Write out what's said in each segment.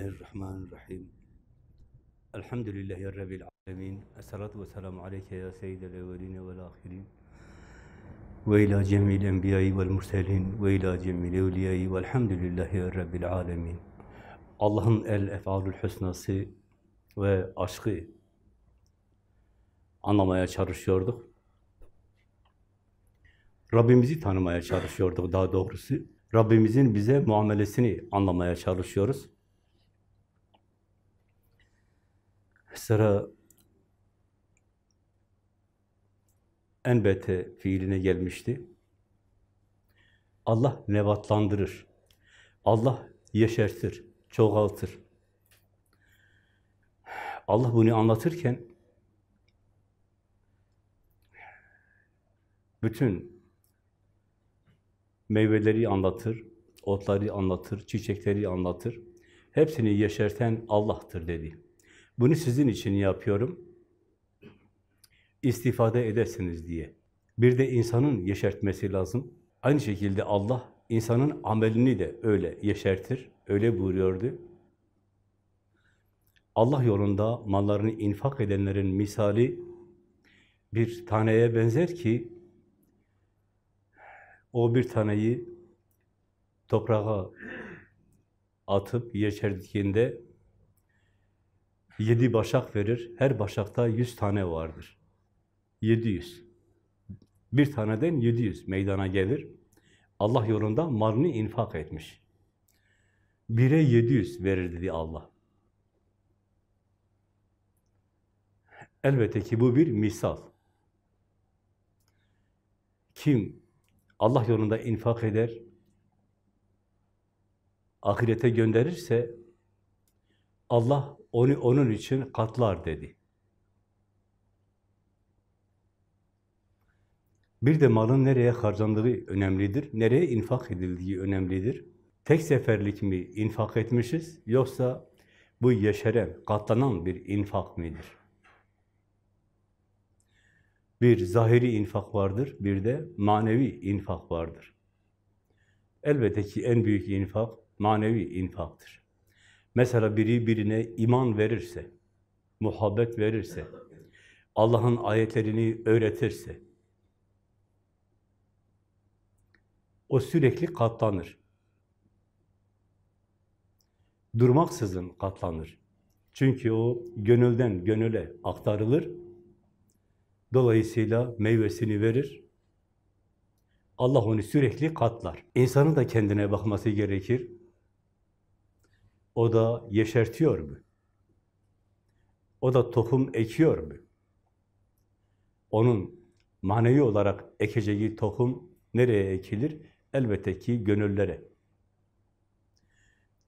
Bismillahirrahmanirrahim. Elhamdülillahi Rabbil alemin. Esselatu ve selamu aleyke ya seyyidel evveline vel ahirin. Ve ila cemil enbiyayı vel murselin ve ila cemil evliyayı velhamdülillahi Rabbil alemin. Allah'ın el efalül hüsnası ve aşkı anlamaya çalışıyorduk. Rabbimizi tanımaya çalışıyorduk daha doğrusu. Rabbimizin bize muamelesini anlamaya çalışıyoruz. Sıra enbete fiiline gelmişti. Allah nebatlandırır. Allah yeşertir, çoğaltır. Allah bunu anlatırken bütün meyveleri anlatır, otları anlatır, çiçekleri anlatır. Hepsini yeşerten Allah'tır dedi. Bunu sizin için yapıyorum. İstifade edesiniz diye. Bir de insanın yeşertmesi lazım. Aynı şekilde Allah insanın amelini de öyle yeşertir. Öyle buyuruyordu. Allah yolunda mallarını infak edenlerin misali bir taneye benzer ki o bir taneyi toprağa atıp yeşerdiğinde yedi başak verir. Her başakta yüz tane vardır. Yedi yüz. Bir taneden yedi yüz meydana gelir. Allah yolunda malını infak etmiş. Bire yedi yüz verir dedi Allah. Elbette ki bu bir misal. Kim Allah yolunda infak eder, ahirete gönderirse Allah onu onun için katlar dedi. Bir de malın nereye harcandığı önemlidir, nereye infak edildiği önemlidir. Tek seferlik mi infak etmişiz, yoksa bu yeşeren, katlanan bir infak midir? Bir zahiri infak vardır, bir de manevi infak vardır. Elbette ki en büyük infak manevi infaktır. Mesela biri birine iman verirse, muhabbet verirse, Allah'ın ayetlerini öğretirse, o sürekli katlanır. Durmaksızın katlanır. Çünkü o gönülden gönüle aktarılır, Dolayısıyla meyvesini verir. Allah onu sürekli katlar. İnsanın da kendine bakması gerekir. O da yeşertiyor mu? O da tohum ekiyor mu? Onun manevi olarak ekeceği tohum nereye ekilir? Elbette ki gönüllere.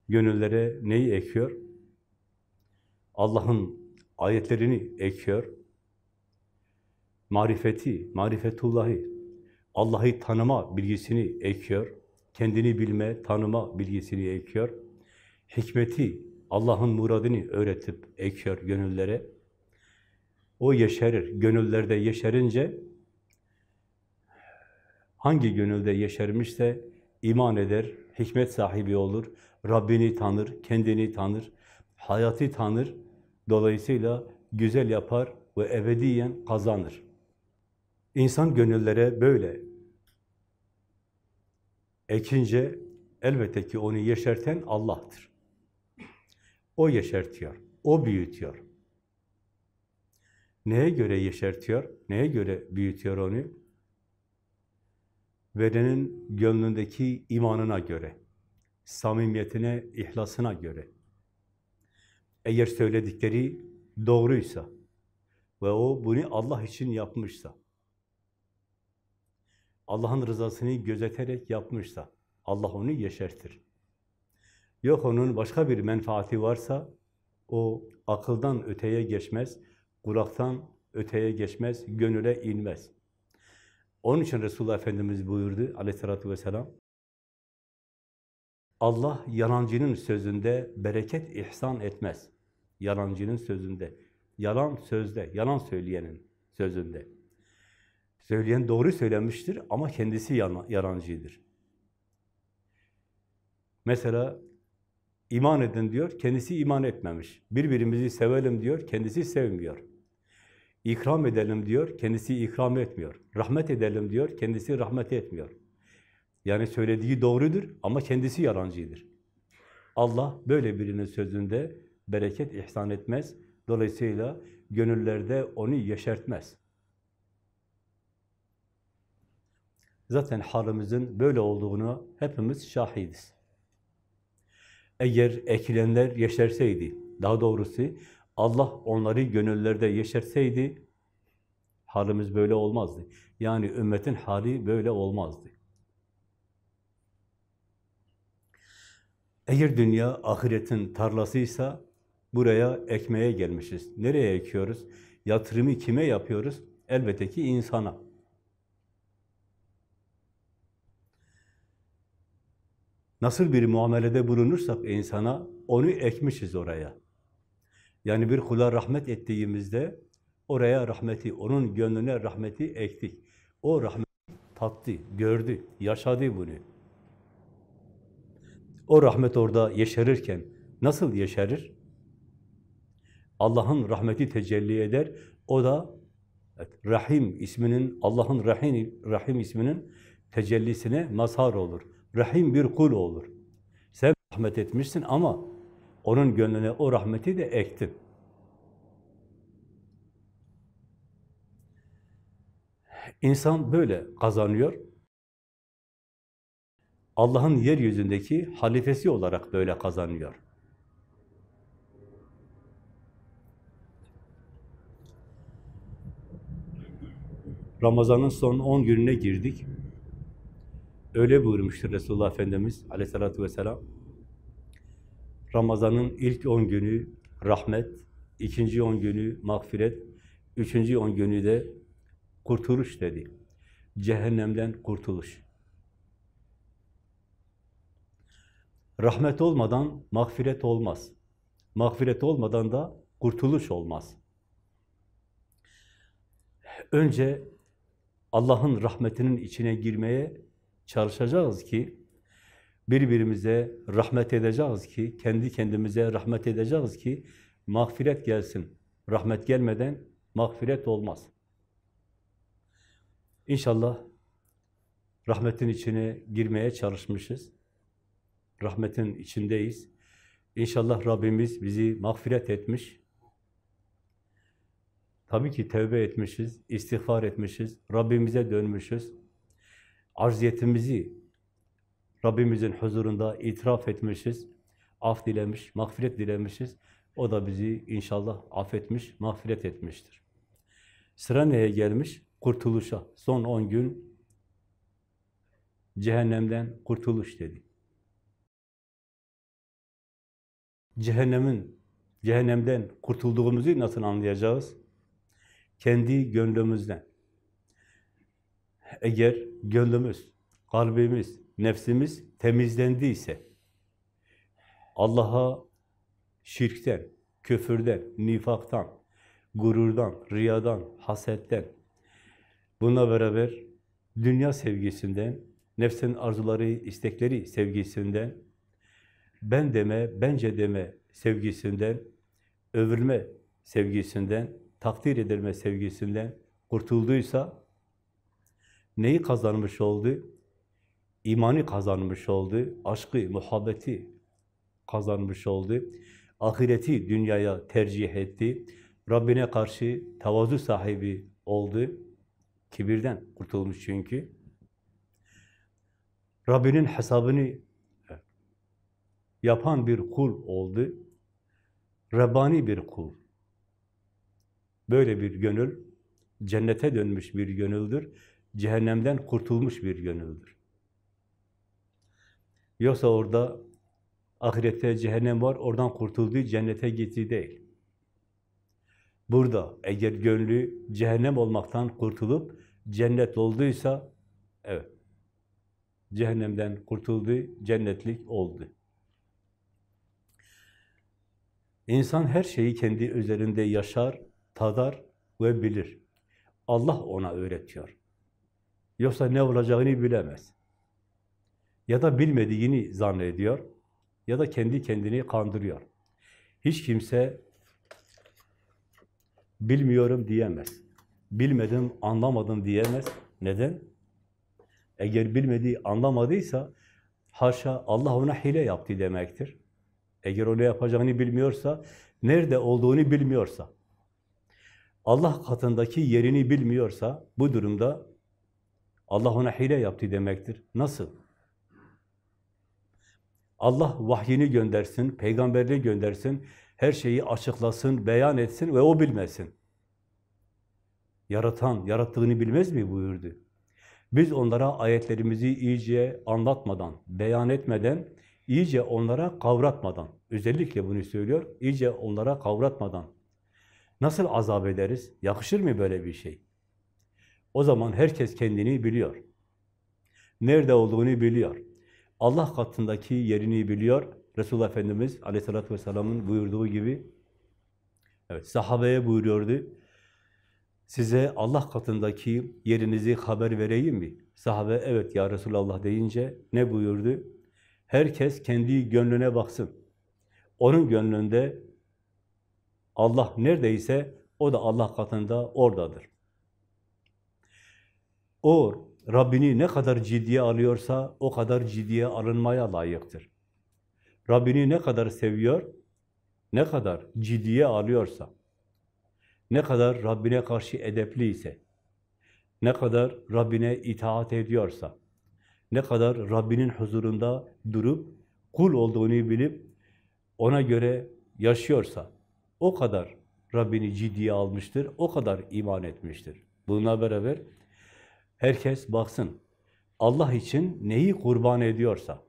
Gönüllere neyi ekiyor? Allah'ın ayetlerini ekiyor marifeti, marifetullahı, Allah'ı tanıma bilgisini ekiyor, kendini bilme, tanıma bilgisini ekiyor, hikmeti, Allah'ın muradını öğretip ekiyor gönüllere. O yeşerir, gönüllerde yeşerince, hangi gönülde yeşermişse iman eder, hikmet sahibi olur, Rabbini tanır, kendini tanır, hayatı tanır, dolayısıyla güzel yapar ve ebediyen kazanır. İnsan gönüllere böyle ekince elbette ki onu yeşerten Allah'tır. O yeşertiyor, o büyütüyor. Neye göre yeşertiyor, neye göre büyütüyor onu? Verenin gönlündeki imanına göre, samimiyetine, ihlasına göre. Eğer söyledikleri doğruysa ve o bunu Allah için yapmışsa, Allah'ın rızasını gözeterek yapmışsa Allah onu yeşertir. Yok onun başka bir menfaati varsa o akıldan öteye geçmez, kulaktan öteye geçmez, gönüle inmez. Onun için Resulullah Efendimiz buyurdu aleyhissalatü vesselam, Allah yalancının sözünde bereket ihsan etmez. Yalancının sözünde, yalan sözde, yalan söyleyenin sözünde. Söyleyen doğru söylemiştir ama kendisi yalancıdır. Mesela İman edin diyor, kendisi iman etmemiş. Birbirimizi sevelim diyor, kendisi sevmiyor. İkram edelim diyor, kendisi ikram etmiyor. Rahmet edelim diyor, kendisi rahmet etmiyor. Yani söylediği doğrudur ama kendisi yalancıdır. Allah böyle birinin sözünde bereket ihsan etmez. Dolayısıyla gönüllerde onu yeşertmez. Zaten halimizin böyle olduğunu hepimiz şahidiz. Eğer ekilenler yeşerseydi, daha doğrusu Allah onları gönüllerde yeşerseydi, halimiz böyle olmazdı. Yani ümmetin hali böyle olmazdı. Eğer dünya ahiretin tarlasıysa, buraya ekmeye gelmişiz. Nereye ekiyoruz? Yatırımı kime yapıyoruz? Elbette ki insana. Nasıl bir muamelede bulunursak insana, onu ekmişiz oraya. Yani bir kula rahmet ettiğimizde, oraya rahmeti, onun gönlüne rahmeti ektik. O rahmeti tattı, gördü, yaşadı bunu. O rahmet orada yeşerirken nasıl yeşerir? Allah'ın rahmeti tecelli eder. O da Rahim isminin, Allah'ın Rahim, Rahim isminin tecellisine mazhar olur. Rahim bir kul olur. Sen rahmet etmişsin ama onun gönlüne o rahmeti de ektin. İnsan böyle kazanıyor. Allah'ın yeryüzündeki halifesi olarak böyle kazanıyor. Ramazan'ın son 10 gününe girdik. Öyle buyurmuştur Resulullah Efendimiz aleyhissalatü vesselam. Ramazan'ın ilk 10 günü rahmet, ikinci 10 günü mağfiret, üçüncü 10 günü de kurtuluş dedi. Cehennemden kurtuluş. Rahmet olmadan mağfiret olmaz. Mağfiret olmadan da kurtuluş olmaz. Önce Allah'ın rahmetinin içine girmeye çalışacağız ki, birbirimize rahmet edeceğiz ki, kendi kendimize rahmet edeceğiz ki, mağfiret gelsin. Rahmet gelmeden mağfiret olmaz. İnşallah rahmetin içine girmeye çalışmışız. Rahmetin içindeyiz. İnşallah Rabbimiz bizi mağfiret etmiş. Tabii ki tevbe etmişiz, istiğfar etmişiz, Rabbimize dönmüşüz. Arziyetimizi Rabbimizin huzurunda itiraf etmişiz, af dilemiş, mağfiret dilemişiz. O da bizi inşallah affetmiş, mağfiret etmiştir. Sıra neye gelmiş? Kurtuluşa. Son 10 gün cehennemden kurtuluş dedi. Cehennemin, cehennemden kurtulduğumuzu nasıl anlayacağız? Kendi gönlümüzden. Eğer gönlümüz, kalbimiz, nefsimiz temizlendiyse, Allah'a şirkten, küfürden, nifaktan, gururdan, riyadan, hasetten, bununla beraber dünya sevgisinden, nefsin arzuları, istekleri sevgisinden, ben deme, bence deme sevgisinden, övülme sevgisinden, takdir edilme sevgisinden kurtulduysa, neyi kazanmış oldu? İmanı kazanmış oldu, aşkı, muhabbeti kazanmış oldu, ahireti dünyaya tercih etti, Rabbine karşı tavazu sahibi oldu, kibirden kurtulmuş çünkü. Rabbinin hesabını yapan bir kul oldu, Rabbani bir kul. Böyle bir gönül, cennete dönmüş bir gönüldür, cehennemden kurtulmuş bir gönüldür. Yoksa orada ahirette cehennem var, oradan kurtulduğu cennete gitti değil. Burada eğer gönlü cehennem olmaktan kurtulup cennet olduysa, evet, cehennemden kurtuldu, cennetlik oldu. İnsan her şeyi kendi üzerinde yaşar, tadar ve bilir. Allah ona öğretiyor. Yoksa ne olacağını bilemez. Ya da bilmediğini zannediyor. ya da kendi kendini kandırıyor. Hiç kimse bilmiyorum diyemez. Bilmedim, anlamadım diyemez. Neden? Eğer bilmediği, anlamadıysa haşa Allah ona hile yaptı demektir. Eğer o ne yapacağını bilmiyorsa, nerede olduğunu bilmiyorsa, Allah katındaki yerini bilmiyorsa bu durumda Allah ona hile yaptı demektir. Nasıl? Allah vahyini göndersin, peygamberliği göndersin, her şeyi açıklasın, beyan etsin ve o bilmesin. Yaratan, yarattığını bilmez mi buyurdu. Biz onlara ayetlerimizi iyice anlatmadan, beyan etmeden, iyice onlara kavratmadan, özellikle bunu söylüyor, iyice onlara kavratmadan nasıl azap ederiz? Yakışır mı böyle bir şey? O zaman herkes kendini biliyor. Nerede olduğunu biliyor. Allah katındaki yerini biliyor. Resulullah Efendimiz Aleyhisselatü Vesselam'ın buyurduğu gibi evet, sahabeye buyuruyordu. Size Allah katındaki yerinizi haber vereyim mi? Sahabe evet ya Resulallah deyince ne buyurdu? Herkes kendi gönlüne baksın. Onun gönlünde Allah neredeyse o da Allah katında oradadır. O Rabbini ne kadar ciddiye alıyorsa o kadar ciddiye alınmaya layıktır. Rabbini ne kadar seviyor, ne kadar ciddiye alıyorsa, ne kadar Rabbine karşı edepli ise, ne kadar Rabbine itaat ediyorsa, ne kadar Rabbinin huzurunda durup kul olduğunu bilip ona göre yaşıyorsa, o kadar Rabbini ciddiye almıştır, o kadar iman etmiştir. Bununla beraber herkes baksın, Allah için neyi kurban ediyorsa,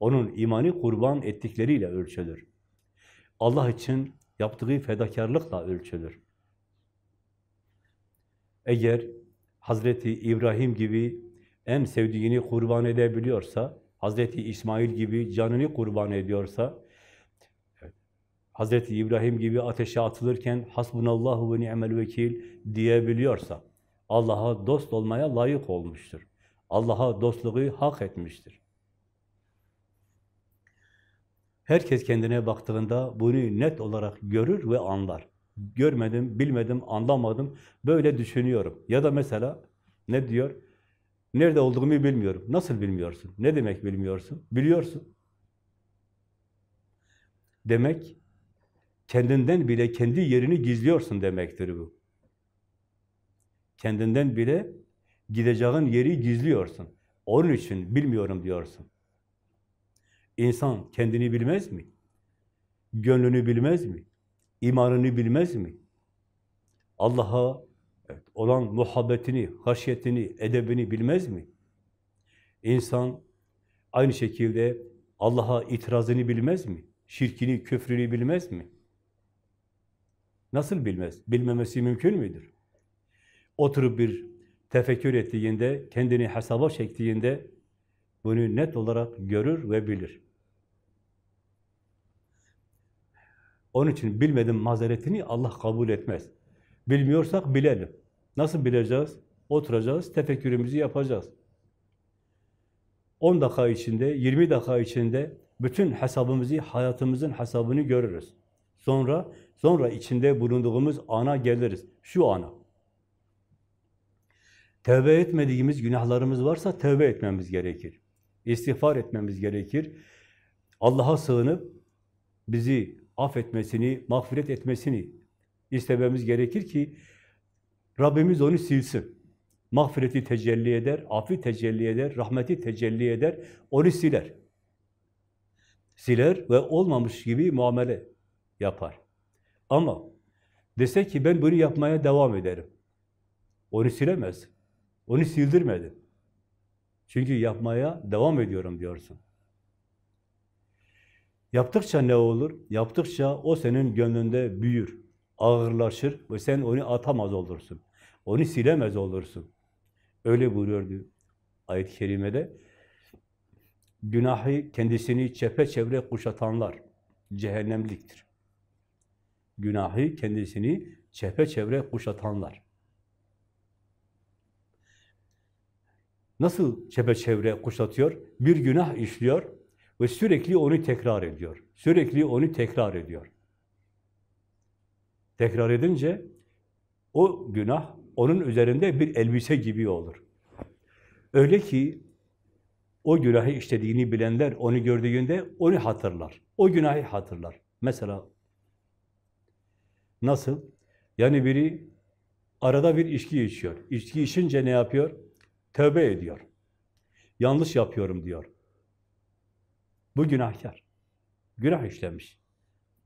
onun imanı kurban ettikleriyle ölçülür. Allah için yaptığı fedakarlıkla ölçülür. Eğer Hazreti İbrahim gibi en sevdiğini kurban edebiliyorsa, Hazreti İsmail gibi canını kurban ediyorsa, Hazreti İbrahim gibi ateşe atılırken hasbunallahu ve ni'mel vekil diyebiliyorsa, Allah'a dost olmaya layık olmuştur. Allah'a dostluğu hak etmiştir. Herkes kendine baktığında bunu net olarak görür ve anlar. Görmedim, bilmedim, anlamadım, böyle düşünüyorum. Ya da mesela ne diyor? Nerede olduğumu bilmiyorum. Nasıl bilmiyorsun? Ne demek bilmiyorsun? Biliyorsun. Demek kendinden bile kendi yerini gizliyorsun demektir bu. Kendinden bile gideceğin yeri gizliyorsun. Onun için bilmiyorum diyorsun. İnsan kendini bilmez mi? Gönlünü bilmez mi? İmanını bilmez mi? Allah'a evet, olan muhabbetini, haşyetini, edebini bilmez mi? İnsan aynı şekilde Allah'a itirazını bilmez mi? Şirkini, küfrünü bilmez mi? Nasıl bilmez? Bilmemesi mümkün müdür? Oturup bir tefekkür ettiğinde, kendini hesaba çektiğinde bunu net olarak görür ve bilir. Onun için bilmedim mazeretini Allah kabul etmez. Bilmiyorsak bilelim. Nasıl bileceğiz? Oturacağız, tefekkürümüzü yapacağız. 10 dakika içinde, 20 dakika içinde bütün hesabımızı, hayatımızın hesabını görürüz. Sonra, sonra içinde bulunduğumuz ana geliriz. Şu ana. Tevbe etmediğimiz günahlarımız varsa tevbe etmemiz gerekir. İstiğfar etmemiz gerekir. Allah'a sığınıp bizi affetmesini, mağfiret etmesini istememiz gerekir ki Rabbimiz onu silsin. Mağfireti tecelli eder, afi tecelli eder, rahmeti tecelli eder, onu siler. Siler ve olmamış gibi muamele yapar. Ama dese ki ben bunu yapmaya devam ederim. Onu silemez. Onu sildirmedi. Çünkü yapmaya devam ediyorum diyorsun. Yaptıkça ne olur? Yaptıkça o senin gönlünde büyür, ağırlaşır ve sen onu atamaz olursun. Onu silemez olursun. Öyle buyuruyordu ayet-i kerimede. Günahı kendisini çepeçevre kuşatanlar cehennemliktir. Günahı kendisini çepeçevre kuşatanlar. Nasıl çepeçevre kuşatıyor? Bir günah işliyor, Ve sürekli onu tekrar ediyor. Sürekli onu tekrar ediyor. Tekrar edince o günah onun üzerinde bir elbise gibi olur. Öyle ki o günahı işlediğini bilenler onu gördüğünde onu hatırlar. O günahı hatırlar. Mesela nasıl? Yani biri arada bir içki içiyor. İçki içince ne yapıyor? Tövbe ediyor. Yanlış yapıyorum diyor. Bu günahkar. Günah işlemiş.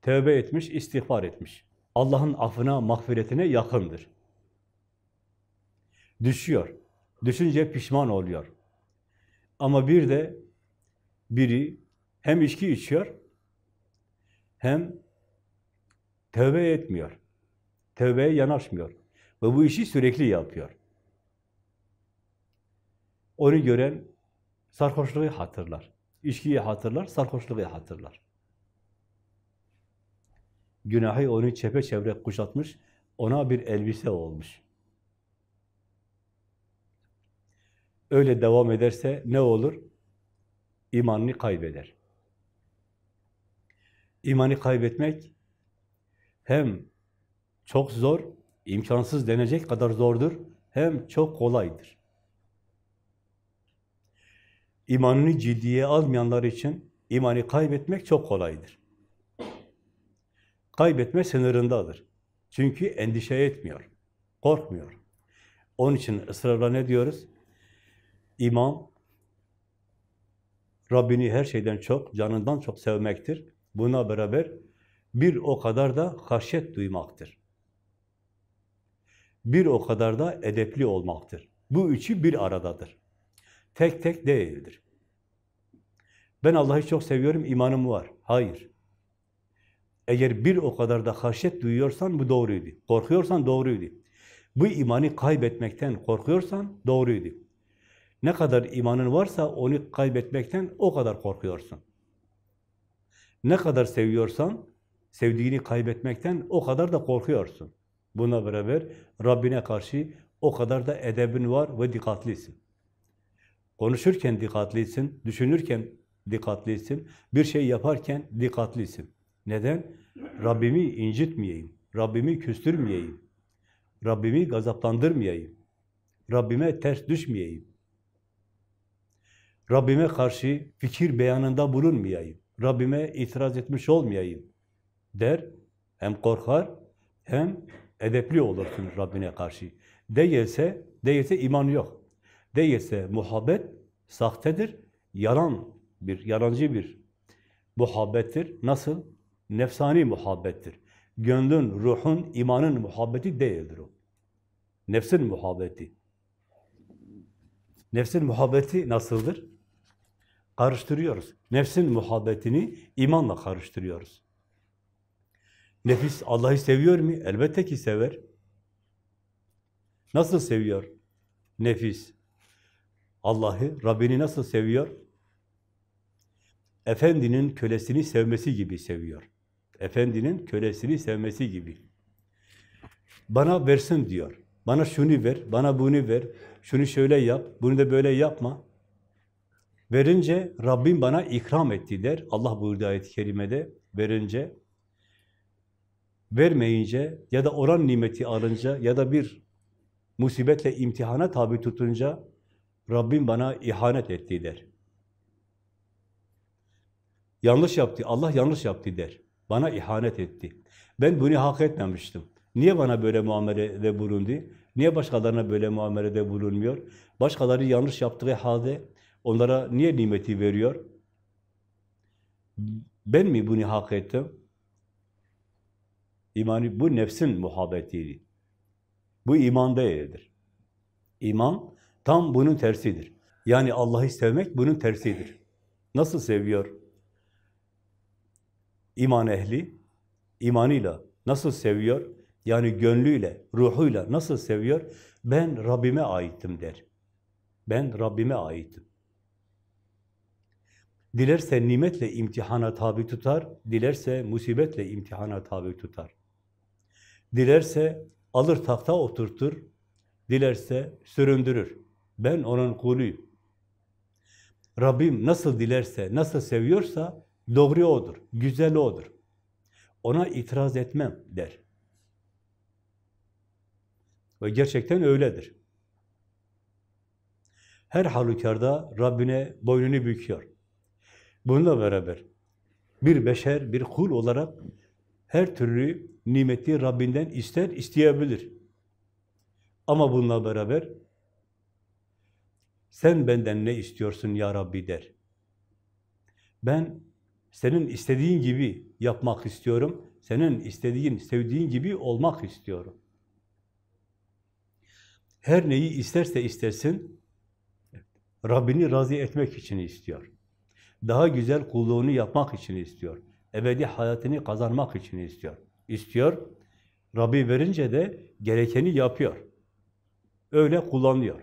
Tövbe etmiş, istiğfar etmiş. Allah'ın affına, mağfiretine yakındır. Düşüyor. Düşünce pişman oluyor. Ama bir de biri hem içki içiyor hem tövbe etmiyor. Tövbeye yanaşmıyor. Ve bu işi sürekli yapıyor. Onu gören sarhoşluğu hatırlar. İçkiyi hatırlar, sarhoşluğu hatırlar. Günahı onu çepeçevre kuşatmış, ona bir elbise olmuş. Öyle devam ederse ne olur? İmanını kaybeder. İmanı kaybetmek hem çok zor, imkansız denecek kadar zordur, hem çok kolaydır. İmanını ciddiye almayanlar için imanı kaybetmek çok kolaydır. Kaybetme sınırındadır. Çünkü endişe etmiyor, korkmuyor. Onun için ısrarla ne diyoruz? İman, Rabbini her şeyden çok, canından çok sevmektir. Buna beraber bir o kadar da haşyet duymaktır. Bir o kadar da edepli olmaktır. Bu üçü bir aradadır. Tek tek değildir. Ben Allah'ı çok seviyorum, imanım var. Hayır. Eğer bir o kadar da haşyet duyuyorsan bu doğruydu. Korkuyorsan doğruydu. Bu imanı kaybetmekten korkuyorsan doğruydu. Ne kadar imanın varsa onu kaybetmekten o kadar korkuyorsun. Ne kadar seviyorsan sevdiğini kaybetmekten o kadar da korkuyorsun. Buna beraber Rabbine karşı o kadar da edebin var ve dikkatlisin. Konuşurken dikkatlisin, düşünürken dikkatlisin, bir şey yaparken dikkatlisin. Neden? Rabbimi incitmeyeyim, Rabbimi küstürmeyeyim, Rabbimi gazaplandırmayayım, Rabbime ters düşmeyeyim. Rabbime karşı fikir beyanında bulunmayayım. Rabbime itiraz etmiş olmayayım der. Hem korkar hem edepli olursun Rabbine karşı. Değilse, değilse iman yok. Değilse muhabbet sahtedir, yalan bir, yalancı bir muhabbettir. Nasıl? Nefsani muhabbettir. Gönlün, ruhun, imanın muhabbeti değildir o. Nefsin muhabbeti. Nefsin muhabbeti nasıldır? Karıştırıyoruz. Nefsin muhabbetini imanla karıştırıyoruz. Nefis Allah'ı seviyor mu? Elbette ki sever. Nasıl seviyor? Nefis. Allah'ı, Rabbini nasıl seviyor? Efendinin kölesini sevmesi gibi seviyor. Efendinin kölesini sevmesi gibi. Bana versin diyor. Bana şunu ver, bana bunu ver, şunu şöyle yap, bunu da böyle yapma. Verince Rabbim bana ikram etti der. Allah buyurdu ayet-i kerimede. Verince, vermeyince ya da oran nimeti alınca ya da bir musibetle imtihana tabi tutunca Rabbim bana ihanet etti der. Yanlış yaptı, Allah yanlış yaptı der. Bana ihanet etti. Ben bunu hak etmemiştim. Niye bana böyle muamelede bulundu? Niye başkalarına böyle muamelede bulunmuyor? Başkaları yanlış yaptığı halde onlara niye nimeti veriyor? Ben mi bunu hak ettim? İmanı bu nefsin muhabbetiydi. Bu iman değildir. İman tam bunun tersidir. Yani Allah'ı sevmek bunun tersidir. Nasıl seviyor? İman ehli, imanıyla nasıl seviyor? Yani gönlüyle, ruhuyla nasıl seviyor? Ben Rabbime aittim der. Ben Rabbime aitim. Dilerse nimetle imtihana tabi tutar, dilerse musibetle imtihana tabi tutar. Dilerse alır tahta oturtur, dilerse süründürür. Ben onun kuluyum. Rabbim nasıl dilerse, nasıl seviyorsa doğru odur, güzel odur. Ona itiraz etmem der. Ve gerçekten öyledir. Her halükarda Rabbine boynunu büküyor. Bununla beraber bir beşer, bir kul olarak her türlü nimeti Rabbinden ister, isteyebilir. Ama bununla beraber sen benden ne istiyorsun ya Rabbi der. Ben senin istediğin gibi yapmak istiyorum. Senin istediğin, sevdiğin gibi olmak istiyorum. Her neyi isterse istersin, Rabbini razı etmek için istiyor. Daha güzel kulluğunu yapmak için istiyor. Ebedi hayatını kazanmak için istiyor. İstiyor, Rabbi verince de gerekeni yapıyor. Öyle kullanıyor.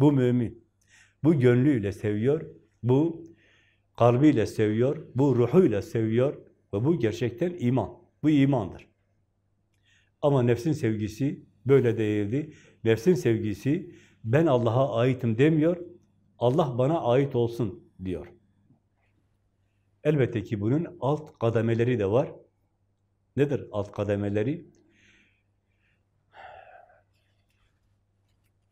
Bu mümin. Bu gönlüyle seviyor, bu kalbiyle seviyor, bu ruhuyla seviyor ve bu gerçekten iman. Bu imandır. Ama nefsin sevgisi böyle değildi. Nefsin sevgisi ben Allah'a aitim demiyor, Allah bana ait olsun diyor. Elbette ki bunun alt kademeleri de var. Nedir alt kademeleri?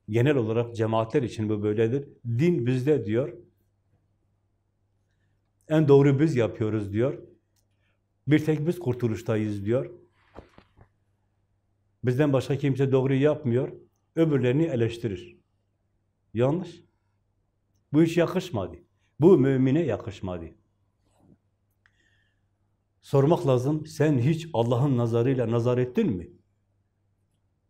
Genel olarak cemaatler için bu böyledir. Din bizde diyor. En doğru biz yapıyoruz diyor. Bir tek biz kurtuluştayız diyor. Bizden başka kimse doğru yapmıyor. Öbürlerini eleştirir. Yanlış. Bu iş yakışmadı. Bu mümine yakışmadı. Sormak lazım, sen hiç Allah'ın nazarıyla nazar ettin mi?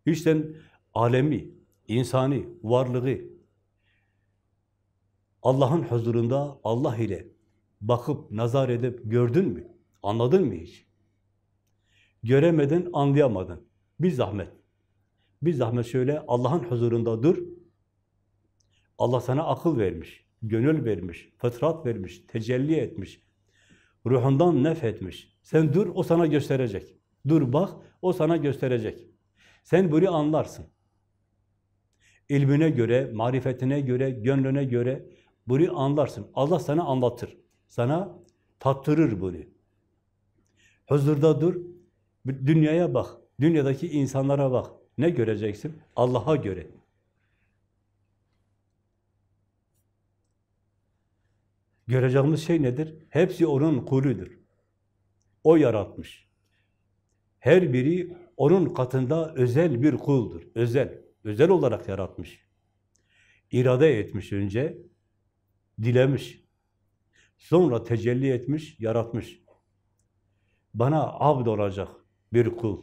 Hiç sen alemi, insani, varlığı Allah'ın huzurunda Allah ile bakıp, nazar edip gördün mü? Anladın mı hiç? Göremedin, anlayamadın. Bir zahmet. Bir zahmet şöyle Allah'ın huzurunda dur. Allah sana akıl vermiş, gönül vermiş, fıtrat vermiş, tecelli etmiş. Ruhundan nef etmiş. Sen dur, o sana gösterecek. Dur bak, o sana gösterecek. Sen bunu anlarsın. İlmine göre, marifetine göre, gönlüne göre bunu anlarsın. Allah sana anlatır. Sana tattırır bunu. Huzurda dur, dünyaya bak. Dünyadaki insanlara bak. Ne göreceksin? Allah'a göre. Göreceğimiz şey nedir? Hepsi onun kuludur. O yaratmış. Her biri onun katında özel bir kuldur. Özel. Özel olarak yaratmış. İrade etmiş önce, dilemiş. Sonra tecelli etmiş, yaratmış. Bana abd olacak bir kul.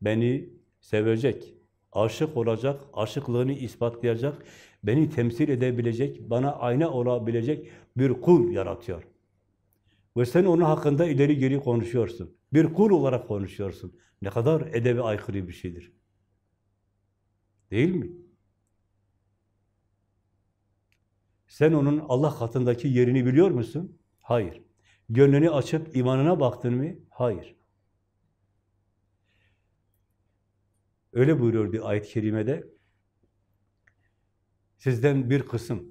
Beni sevecek, aşık olacak, aşıklığını ispatlayacak, beni temsil edebilecek, bana ayna olabilecek bir kul yaratıyor. Ve sen onun hakkında ileri geri konuşuyorsun. Bir kul olarak konuşuyorsun. Ne kadar edebi aykırı bir şeydir. Değil mi? Sen onun Allah katındaki yerini biliyor musun? Hayır. Gönlünü açıp imanına baktın mı? Hayır. Öyle buyuruyordu ayet-i kerimede. Sizden bir kısım,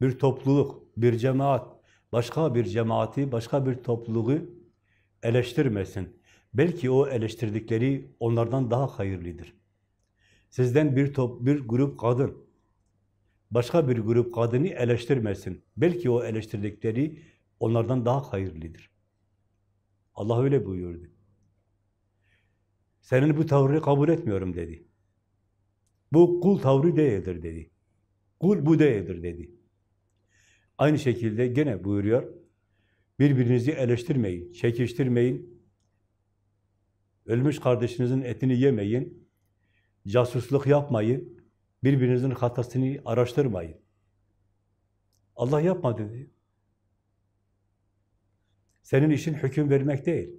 bir topluluk, bir cemaat, başka bir cemaati, başka bir topluluğu eleştirmesin. Belki o eleştirdikleri onlardan daha hayırlıdır. Sizden bir top, bir grup kadın, başka bir grup kadını eleştirmesin. Belki o eleştirdikleri onlardan daha hayırlıdır. Allah öyle buyurdu. Senin bu tavrı kabul etmiyorum dedi. Bu kul tavrı değildir dedi. Kul bu değildir dedi. Aynı şekilde gene buyuruyor. Birbirinizi eleştirmeyin, çekiştirmeyin. Ölmüş kardeşinizin etini yemeyin. Casusluk yapmayın. Birbirinizin hatasını araştırmayın. Allah yapma dedi. Senin işin hüküm vermek değil.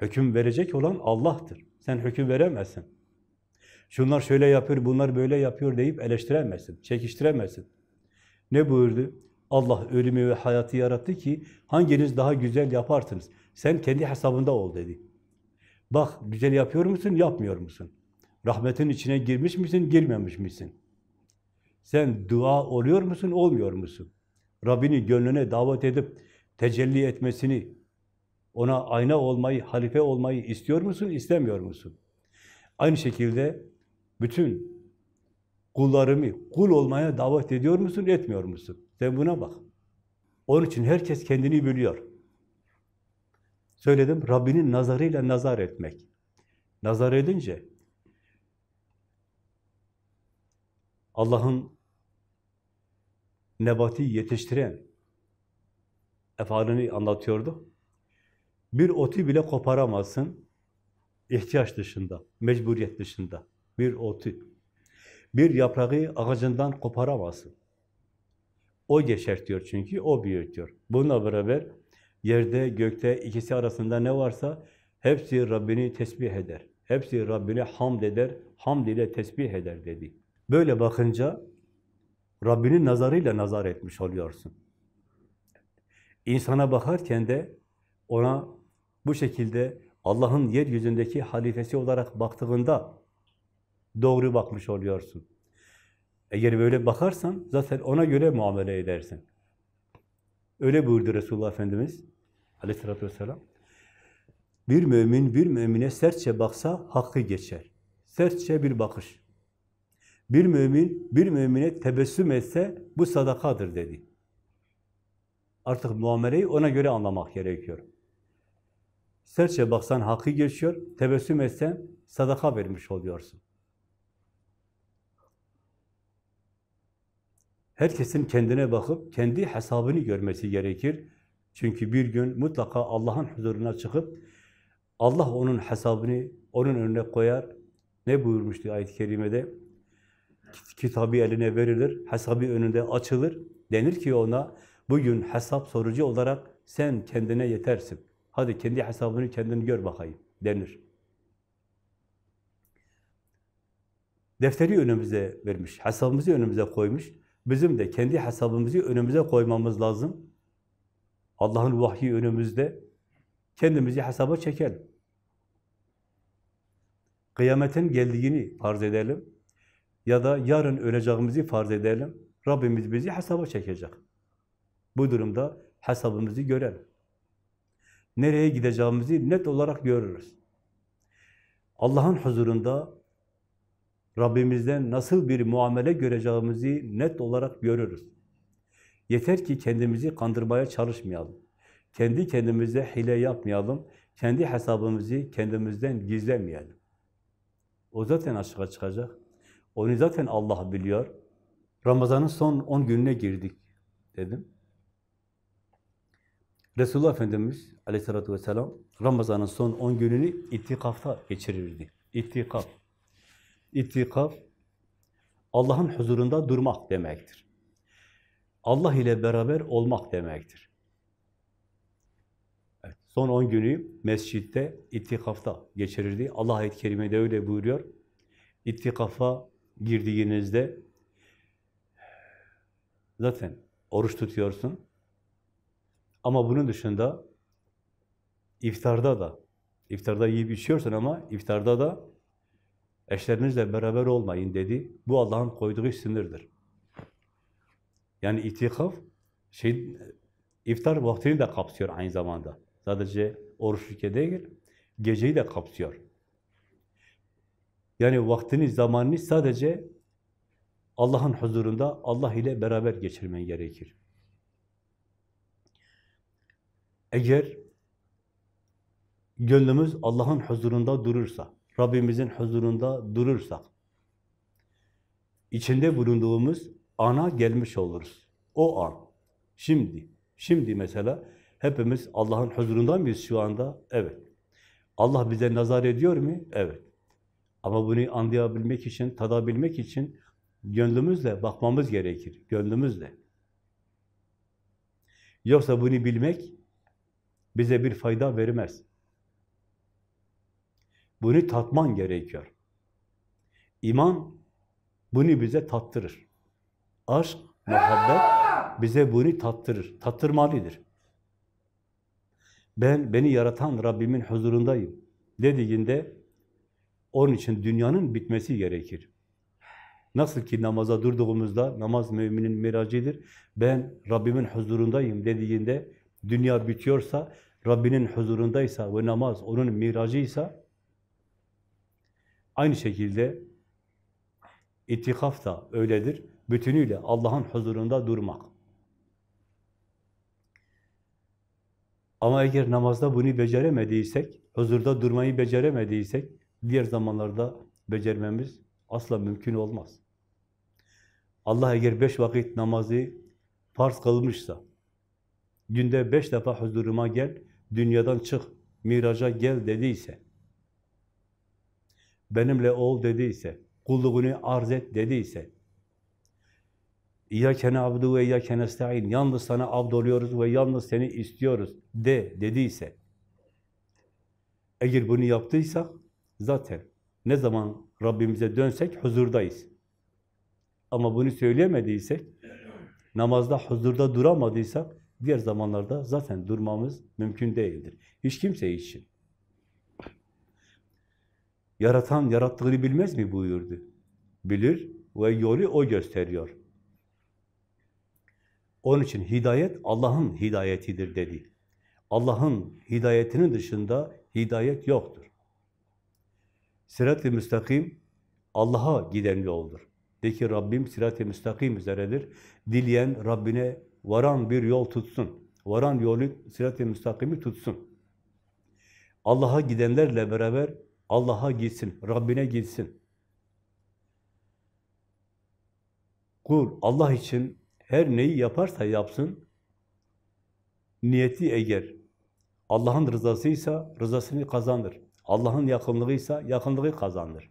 Hüküm verecek olan Allah'tır. Sen hüküm veremezsin. Şunlar şöyle yapıyor, bunlar böyle yapıyor deyip eleştiremezsin, çekiştiremezsin. Ne buyurdu? Allah ölümü ve hayatı yarattı ki hanginiz daha güzel yaparsınız? Sen kendi hesabında ol dedi. Bak güzel yapıyor musun, yapmıyor musun? Rahmetin içine girmiş misin, girmemiş misin? Sen dua oluyor musun, olmuyor musun? Rabbini gönlüne davet edip tecelli etmesini, ona ayna olmayı, halife olmayı istiyor musun, istemiyor musun? Aynı şekilde bütün kullarımı kul olmaya davet ediyor musun, etmiyor musun? Sen buna bak. Onun için herkes kendini biliyor. Söyledim, Rabbinin nazarıyla nazar etmek. Nazar edince Allah'ın nebati yetiştiren efalini anlatıyordu. Bir otu bile koparamazsın ihtiyaç dışında, mecburiyet dışında. Bir otu. Bir yaprağı ağacından koparamazsın. O yeşertiyor çünkü, o büyütüyor. Bununla beraber yerde, gökte ikisi arasında ne varsa hepsi Rabbini tesbih eder. Hepsi Rabbine hamd eder, hamd ile tesbih eder dedi. Böyle bakınca Rabbinin nazarıyla nazar etmiş oluyorsun. İnsana bakarken de ona bu şekilde Allah'ın yeryüzündeki halifesi olarak baktığında doğru bakmış oluyorsun. Eğer böyle bakarsan zaten ona göre muamele edersin. Öyle buyurdu Resulullah Efendimiz aleyhissalatü vesselam. Bir mümin bir mümine sertçe baksa hakkı geçer. Sertçe bir bakış. Bir mümin bir mümine tebessüm etse bu sadakadır dedi. Artık muameleyi ona göre anlamak gerekiyor. Sertçe baksan hakkı geçiyor, tebessüm etsen sadaka vermiş oluyorsun. Herkesin kendine bakıp kendi hesabını görmesi gerekir. Çünkü bir gün mutlaka Allah'ın huzuruna çıkıp Allah onun hesabını onun önüne koyar. Ne buyurmuştu ayet-i kerimede? Kitabı eline verilir, hesabı önünde açılır. Denir ki ona, bugün hesap sorucu olarak sen kendine yetersin. Hadi kendi hesabını kendin gör bakayım denir. Defteri önümüze vermiş, hesabımızı önümüze koymuş. Bizim de kendi hesabımızı önümüze koymamız lazım. Allah'ın vahyi önümüzde. Kendimizi hesaba çekelim. Kıyametin geldiğini farz edelim. Ya da yarın öleceğimizi farz edelim. Rabbimiz bizi hesaba çekecek. Bu durumda hesabımızı görelim. Nereye gideceğimizi net olarak görürüz. Allah'ın huzurunda Rabbimizden nasıl bir muamele göreceğimizi net olarak görürüz. Yeter ki kendimizi kandırmaya çalışmayalım. Kendi kendimize hile yapmayalım. Kendi hesabımızı kendimizden gizlemeyelim. O zaten açığa çıkacak. Onu zaten Allah biliyor. Ramazan'ın son 10 gününe girdik dedim. Resulullah Efendimiz aleyhissalatü vesselam Ramazan'ın son 10 gününü itikafta geçirirdi. İtikaf. İtikaf, Allah'ın huzurunda durmak demektir. Allah ile beraber olmak demektir. Evet, son 10 günü mescitte, itikafta geçirirdi. Allah ayet-i kerimede öyle buyuruyor. İtikafa girdiğinizde zaten oruç tutuyorsun. Ama bunun dışında iftarda da, iftarda yiyip içiyorsun ama iftarda da eşlerinizle beraber olmayın dedi. Bu Allah'ın koyduğu sınırdır. Yani itikaf, şey, iftar vaktini de kapsıyor aynı zamanda. Sadece oruçluk değil, geceyi de kapsıyor. Yani vaktini, zamanını sadece Allah'ın huzurunda Allah ile beraber geçirmen gerekir. Eğer gönlümüz Allah'ın huzurunda durursa, Rabbimizin huzurunda durursak, içinde bulunduğumuz ana gelmiş oluruz. O an, şimdi, şimdi mesela hepimiz Allah'ın huzurunda mıyız şu anda? Evet. Allah bize nazar ediyor mu? Evet. Ama bunu anlayabilmek için, tadabilmek için gönlümüzle bakmamız gerekir, gönlümüzle. Yoksa bunu bilmek bize bir fayda vermez. Bunu tatman gerekiyor. İman bunu bize tattırır. Aşk, muhabbet bize bunu tattırır, tattırmalıdır. Ben, beni yaratan Rabbimin huzurundayım dediğinde onun için dünyanın bitmesi gerekir. Nasıl ki namaza durduğumuzda namaz müminin miracıdır. Ben Rabbimin huzurundayım dediğinde dünya bitiyorsa, Rabbinin huzurundaysa ve namaz onun miracıysa aynı şekilde itikaf da öyledir. Bütünüyle Allah'ın huzurunda durmak. Ama eğer namazda bunu beceremediysek, huzurda durmayı beceremediysek, diğer zamanlarda becermemiz asla mümkün olmaz. Allah eğer beş vakit namazı farz kılmışsa, günde beş defa huzuruma gel, dünyadan çık, miraca gel dediyse, benimle ol dediyse, kulluğunu arz et dediyse, İyyâke na'budu ve iyyâke nesta'in. Yalnız sana abd oluyoruz ve yalnız seni istiyoruz de dediyse. Eğer bunu yaptıysak zaten ne zaman Rabbimize dönsek huzurdayız. Ama bunu söyleyemediysek, namazda huzurda duramadıysak diğer zamanlarda zaten durmamız mümkün değildir. Hiç kimse için. Yaratan yarattığını bilmez mi buyurdu? Bilir ve yolu o gösteriyor. Onun için hidayet Allah'ın hidayetidir dedi. Allah'ın hidayetinin dışında hidayet yoktur. Sirat-i müstakim Allah'a giden yoldur. De ki Rabbim sirat-i müstakim üzeredir. Dileyen Rabbine varan bir yol tutsun. Varan yolu sirat-i müstakimi tutsun. Allah'a gidenlerle beraber Allah'a gitsin, Rabbine gitsin. Kul Allah için her neyi yaparsa yapsın, niyeti eğer Allah'ın rızasıysa rızasını kazanır. Allah'ın yakınlığıysa yakınlığı kazanır.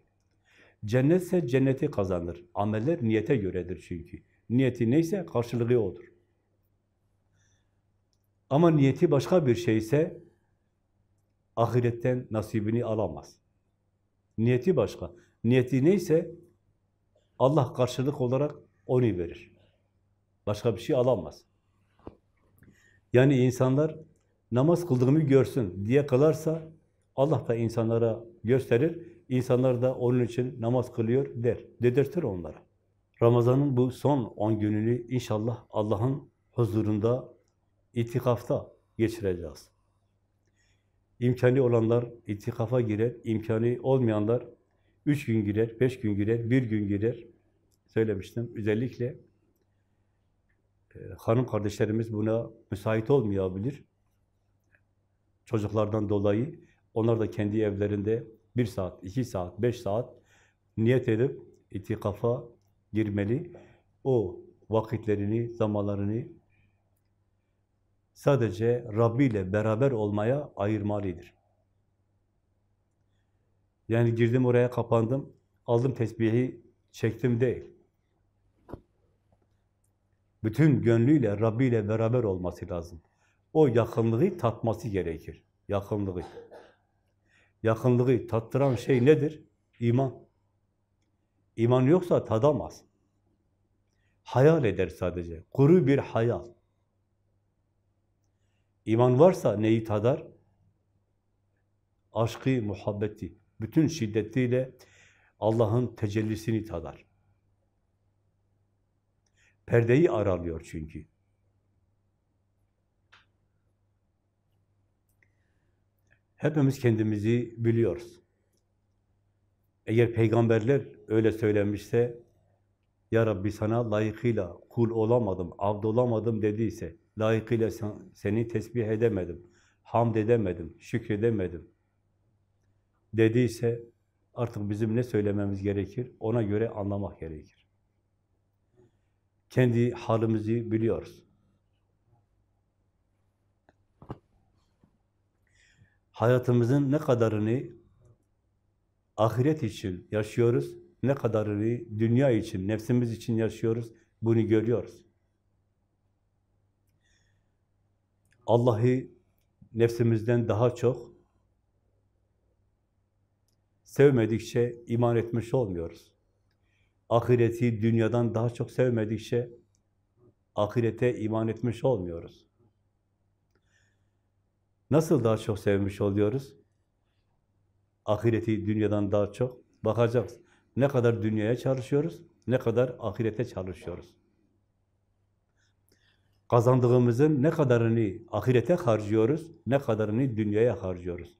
Cennetse cenneti kazanır. Ameller niyete göredir çünkü. Niyeti neyse karşılığı odur. Ama niyeti başka bir şeyse ahiretten nasibini alamaz. Niyeti başka. Niyeti neyse Allah karşılık olarak onu verir. Başka bir şey alamaz. Yani insanlar namaz kıldığımı görsün diye kılarsa Allah da insanlara gösterir. İnsanlar da onun için namaz kılıyor der. Dedirtir onlara. Ramazan'ın bu son 10 gününü inşallah Allah'ın huzurunda, itikafta geçireceğiz. İmkanı olanlar itikafa girer, imkanı olmayanlar üç gün girer, beş gün girer, bir gün girer. Söylemiştim. Özellikle e, hanım kardeşlerimiz buna müsait olmayabilir. Çocuklardan dolayı onlar da kendi evlerinde bir saat, iki saat, beş saat niyet edip itikafa girmeli. O vakitlerini, zamanlarını sadece Rabbi ile beraber olmaya ayırmalıdır. Yani girdim oraya kapandım, aldım tesbihi, çektim değil. Bütün gönlüyle Rabbi ile beraber olması lazım. O yakınlığı tatması gerekir. Yakınlığı. Yakınlığı tattıran şey nedir? İman. İman yoksa tadamaz. Hayal eder sadece. Kuru bir hayal. İman varsa neyi tadar? Aşkı, muhabbeti, bütün şiddetiyle Allah'ın tecellisini tadar. Perdeyi aralıyor çünkü. Hepimiz kendimizi biliyoruz. Eğer peygamberler öyle söylemişse, Ya Rabbi sana layıkıyla kul olamadım, abd olamadım dediyse, layıkıyla seni tesbih edemedim, hamd edemedim, şükredemedim dediyse, artık bizim ne söylememiz gerekir? Ona göre anlamak gerekir. Kendi halimizi biliyoruz. Hayatımızın ne kadarını ahiret için yaşıyoruz, ne kadarını dünya için, nefsimiz için yaşıyoruz, bunu görüyoruz. Allah'ı nefsimizden daha çok sevmedikçe iman etmiş olmuyoruz. Ahireti dünyadan daha çok sevmedikçe ahirete iman etmiş olmuyoruz. Nasıl daha çok sevmiş oluyoruz? Ahireti dünyadan daha çok bakacağız. Ne kadar dünyaya çalışıyoruz, Ne kadar ahirete çalışıyoruz. Kazandığımızın ne kadarını ahirete harcıyoruz, ne kadarını dünyaya harcıyoruz.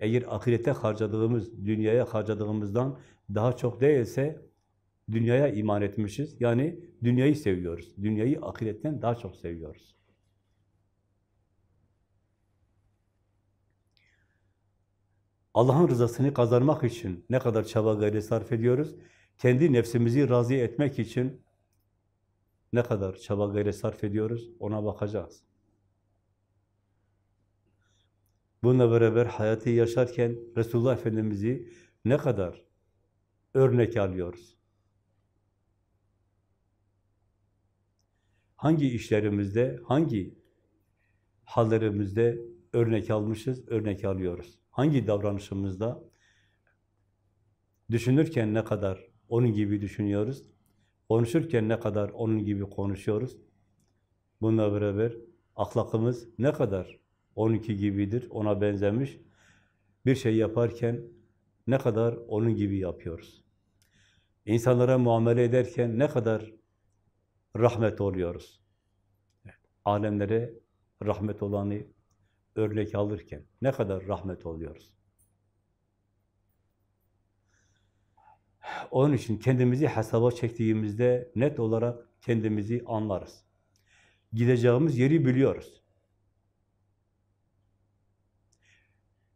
Eğer ahirete harcadığımız, dünyaya harcadığımızdan daha çok değilse dünyaya iman etmişiz. Yani dünyayı seviyoruz. Dünyayı ahiretten daha çok seviyoruz. Allah'ın rızasını kazanmak için ne kadar çaba gayret sarf ediyoruz? Kendi nefsimizi razı etmek için ne kadar çaba gayret sarf ediyoruz? Ona bakacağız. Bununla beraber hayatı yaşarken Resulullah Efendimiz'i ne kadar örnek alıyoruz? Hangi işlerimizde, hangi hallerimizde örnek almışız, örnek alıyoruz? Hangi davranışımızda düşünürken ne kadar onun gibi düşünüyoruz? Konuşurken ne kadar onun gibi konuşuyoruz? Bununla beraber ahlakımız ne kadar onunki gibidir, ona benzemiş. Bir şey yaparken ne kadar onun gibi yapıyoruz. İnsanlara muamele ederken ne kadar rahmet oluyoruz. Alemlere rahmet olanı örnek alırken ne kadar rahmet oluyoruz. Onun için kendimizi hesaba çektiğimizde net olarak kendimizi anlarız. Gideceğimiz yeri biliyoruz.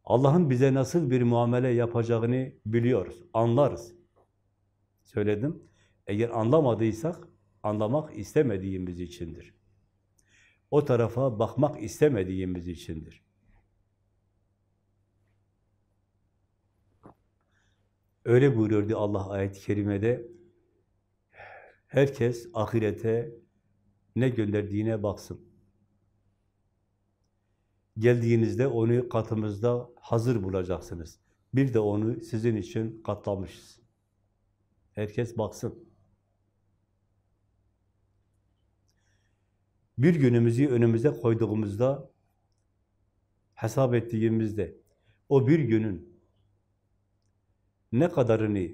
Allah'ın bize nasıl bir muamele yapacağını biliyoruz, anlarız. Söyledim. Eğer anlamadıysak, anlamak istemediğimiz içindir. O tarafa bakmak istemediğimiz içindir. Öyle buyuruyordu Allah ayet-i kerimede. Herkes ahirete ne gönderdiğine baksın. Geldiğinizde onu katımızda hazır bulacaksınız. Bir de onu sizin için katlamışız. Herkes baksın. Bir günümüzü önümüze koyduğumuzda, hesap ettiğimizde, o bir günün ne kadarını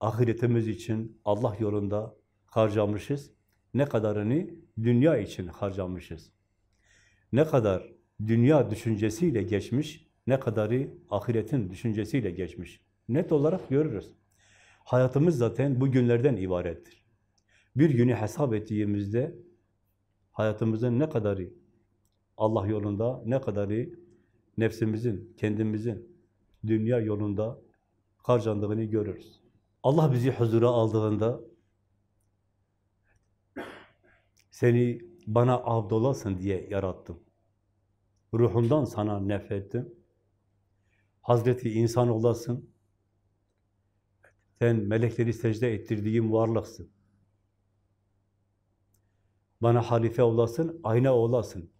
ahiretimiz için Allah yolunda harcamışız, ne kadarını dünya için harcamışız. Ne kadar dünya düşüncesiyle geçmiş, ne kadarı ahiretin düşüncesiyle geçmiş. Net olarak görürüz. Hayatımız zaten bu günlerden ibarettir. Bir günü hesap ettiğimizde hayatımızın ne kadarı Allah yolunda, ne kadarı nefsimizin, kendimizin dünya yolunda harcandığını görürüz. Allah bizi huzura aldığında seni bana avdolasın diye yarattım. Ruhundan sana nefrettim. Hazreti insan olasın. Sen melekleri secde ettirdiğim varlıksın. Bana halife olasın, ayna olasın.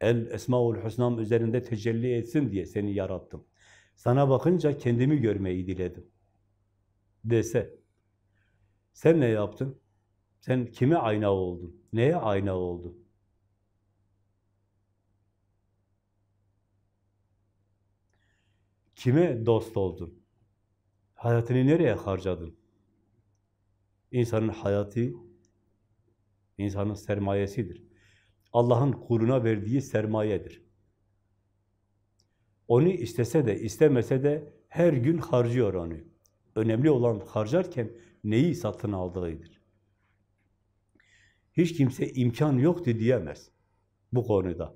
El Esmaül Hüsna'm üzerinde tecelli etsin diye seni yarattım. Sana bakınca kendimi görmeyi diledim. Dese, sen ne yaptın? Sen kime ayna oldun? Neye ayna oldun? Kime dost oldun? Hayatını nereye harcadın? İnsanın hayatı, insanın sermayesidir. Allah'ın kuluna verdiği sermayedir. Onu istese de istemese de her gün harcıyor onu. Önemli olan harcarken neyi satın aldığıdır. Hiç kimse imkan yoktu diyemez bu konuda.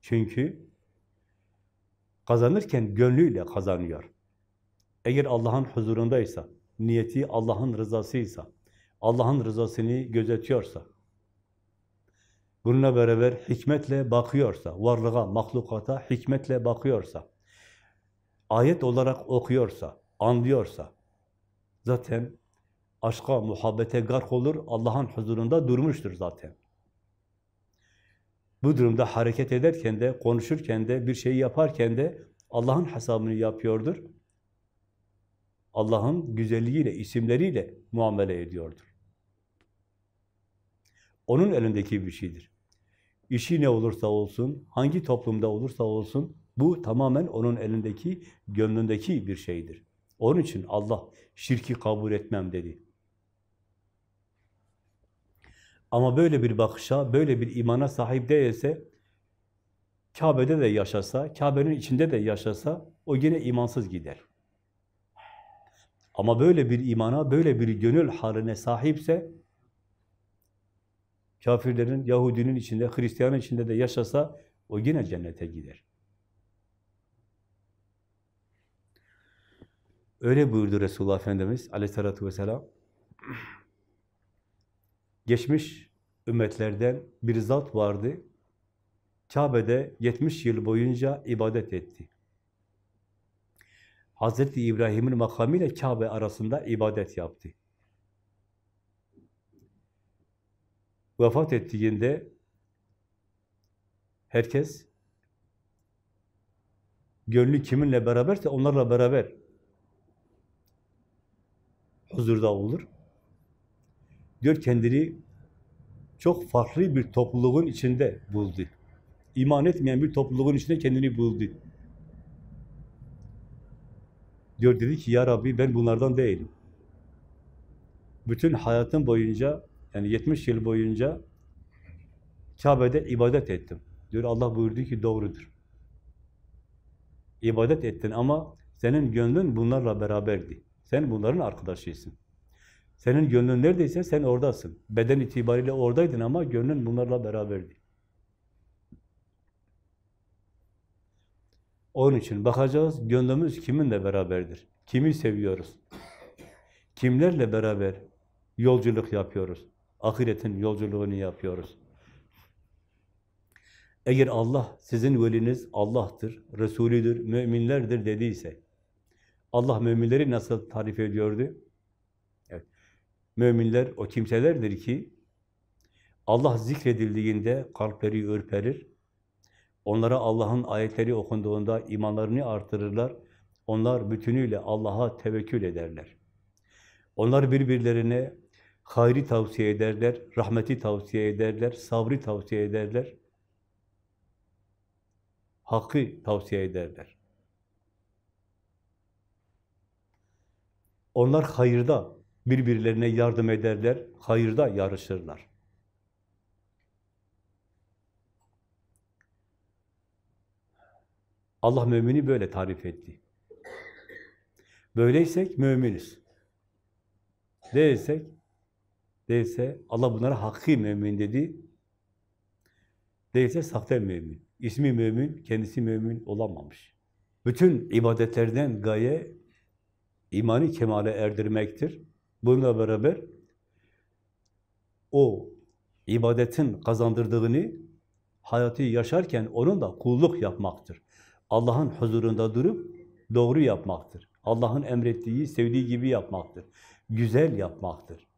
Çünkü kazanırken gönlüyle kazanıyor. Eğer Allah'ın huzurundaysa, niyeti Allah'ın rızasıysa, Allah'ın rızasını gözetiyorsa, bununla beraber hikmetle bakıyorsa, varlığa, mahlukata hikmetle bakıyorsa, ayet olarak okuyorsa, anlıyorsa, zaten aşka, muhabbete gark olur, Allah'ın huzurunda durmuştur zaten. Bu durumda hareket ederken de, konuşurken de, bir şey yaparken de Allah'ın hesabını yapıyordur. Allah'ın güzelliğiyle, isimleriyle muamele ediyordur. Onun elindeki bir şeydir. İşi ne olursa olsun, hangi toplumda olursa olsun, bu tamamen onun elindeki, gönlündeki bir şeydir. Onun için Allah şirki kabul etmem dedi. Ama böyle bir bakışa, böyle bir imana sahip değilse, Kabe'de de yaşasa, Kabe'nin içinde de yaşasa, o yine imansız gider. Ama böyle bir imana, böyle bir gönül haline sahipse, kafirlerin, Yahudinin içinde, Hristiyanın içinde de yaşasa, o yine cennete gider. Öyle buyurdu Resulullah Efendimiz aleyhissalatü vesselam. Geçmiş ümmetlerden bir zat vardı. Kabe'de 70 yıl boyunca ibadet etti. Hazreti İbrahim'in makamı ile Kabe arasında ibadet yaptı. Vefat ettiğinde herkes gönlü kiminle beraberse onlarla beraber huzurda olur. Diyor kendini çok farklı bir topluluğun içinde buldu. İman etmeyen bir topluluğun içinde kendini buldu. Diyor dedi ki ya Rabbi ben bunlardan değilim. Bütün hayatım boyunca yani 70 yıl boyunca Kabe'de ibadet ettim. Diyor Allah buyurdu ki doğrudur. İbadet ettin ama senin gönlün bunlarla beraberdi. Sen bunların arkadaşıysın. Senin gönlün neredeyse sen oradasın. Beden itibariyle oradaydın ama gönlün bunlarla beraberdi. Onun için bakacağız, gönlümüz kiminle beraberdir? Kimi seviyoruz? Kimlerle beraber yolculuk yapıyoruz? Ahiretin yolculuğunu yapıyoruz. Eğer Allah sizin veliniz Allah'tır, Resulüdür, müminlerdir dediyse, Allah müminleri nasıl tarif ediyordu? Evet. Müminler o kimselerdir ki Allah zikredildiğinde kalpleri ürperir. Onlara Allah'ın ayetleri okunduğunda imanlarını artırırlar. Onlar bütünüyle Allah'a tevekkül ederler. Onlar birbirlerine hayri tavsiye ederler, rahmeti tavsiye ederler, sabrı tavsiye ederler. Hakkı tavsiye ederler. Onlar hayırda birbirlerine yardım ederler, hayırda yarışırlar. Allah mümini böyle tarif etti. Böyleysek müminiz. Değilsek, değilse Allah bunlara hakkı mümin dedi. Değilse sahte mümin. İsmi mümin, kendisi mümin olamamış. Bütün ibadetlerden gaye imani kemale erdirmektir. Bununla beraber o ibadetin kazandırdığını hayatı yaşarken onun da kulluk yapmaktır. Allah'ın huzurunda durup doğru yapmaktır. Allah'ın emrettiği, sevdiği gibi yapmaktır. Güzel yapmaktır.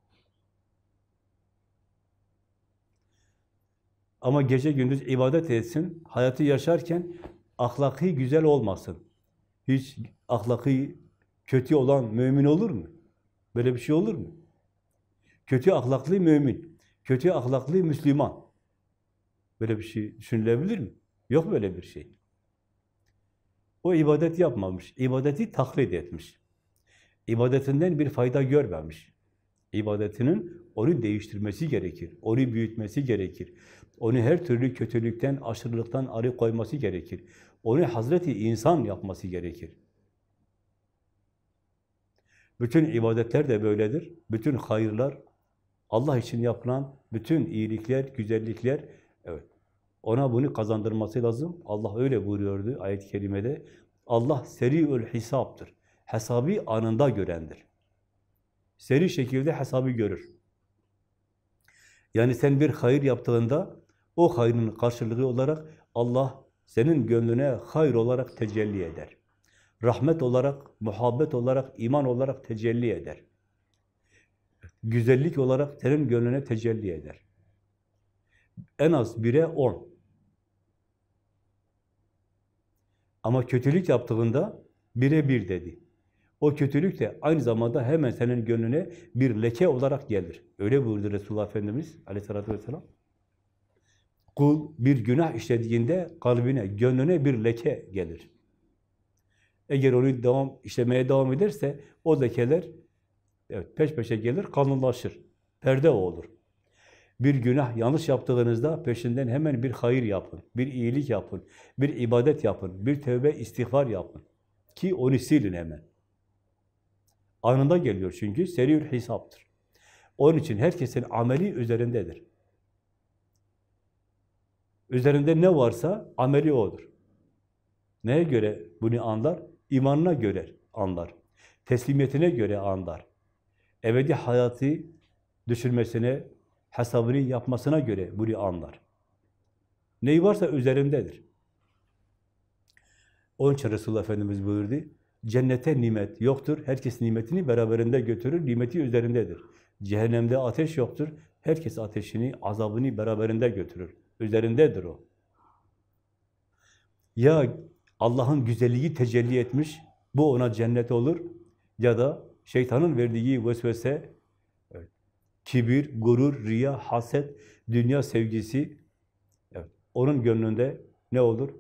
Ama gece gündüz ibadet etsin, hayatı yaşarken ahlaki güzel olmasın. Hiç ahlaki kötü olan mümin olur mu? Böyle bir şey olur mu? Kötü ahlaklı mümin, kötü ahlaklı Müslüman. Böyle bir şey düşünülebilir mi? Yok böyle bir şey. O ibadet yapmamış, ibadeti taklit etmiş. İbadetinden bir fayda görmemiş. İbadetinin onu değiştirmesi gerekir, onu büyütmesi gerekir. Onu her türlü kötülükten, aşırılıktan arı koyması gerekir. Onu Hazreti insan yapması gerekir. Bütün ibadetler de böyledir. Bütün hayırlar, Allah için yapılan bütün iyilikler, güzellikler, evet, ona bunu kazandırması lazım. Allah öyle buyuruyordu ayet-i kerimede. Allah seri'ül hesaptır. Hesabı anında görendir. Seri şekilde hesabı görür. Yani sen bir hayır yaptığında o hayrın karşılığı olarak Allah senin gönlüne hayır olarak tecelli eder. Rahmet olarak, muhabbet olarak, iman olarak tecelli eder. Güzellik olarak senin gönlüne tecelli eder. En az bire on. Ama kötülük yaptığında bire bir dedi. O kötülük de aynı zamanda hemen senin gönlüne bir leke olarak gelir. Öyle buyurdu Resulullah Efendimiz aleyhissalatü vesselam. Kul bir günah işlediğinde kalbine, gönlüne bir leke gelir. Eğer onu devam işlemeye devam ederse o lekeler evet peş peşe gelir, kalınlaşır. Perde olur. Bir günah yanlış yaptığınızda peşinden hemen bir hayır yapın, bir iyilik yapın, bir ibadet yapın, bir tövbe istiğfar yapın. Ki onu silin hemen. Anında geliyor çünkü seriül hesaptır. Onun için herkesin ameli üzerindedir. Üzerinde ne varsa ameli odur. Neye göre bunu anlar? İmanına göre anlar. Teslimiyetine göre anlar. Ebedi hayatı düşürmesine, hesabını yapmasına göre bunu anlar. Neyi varsa üzerindedir. Onun için Resulullah Efendimiz buyurdu, cennete nimet yoktur, herkes nimetini beraberinde götürür, nimeti üzerindedir. Cehennemde ateş yoktur, herkes ateşini, azabını beraberinde götürür. Üzerindedir o. Ya Allah'ın güzelliği tecelli etmiş, bu ona cennet olur ya da şeytanın verdiği vesvese, evet, kibir, gurur, riya, haset, dünya sevgisi, evet, onun gönlünde ne olur?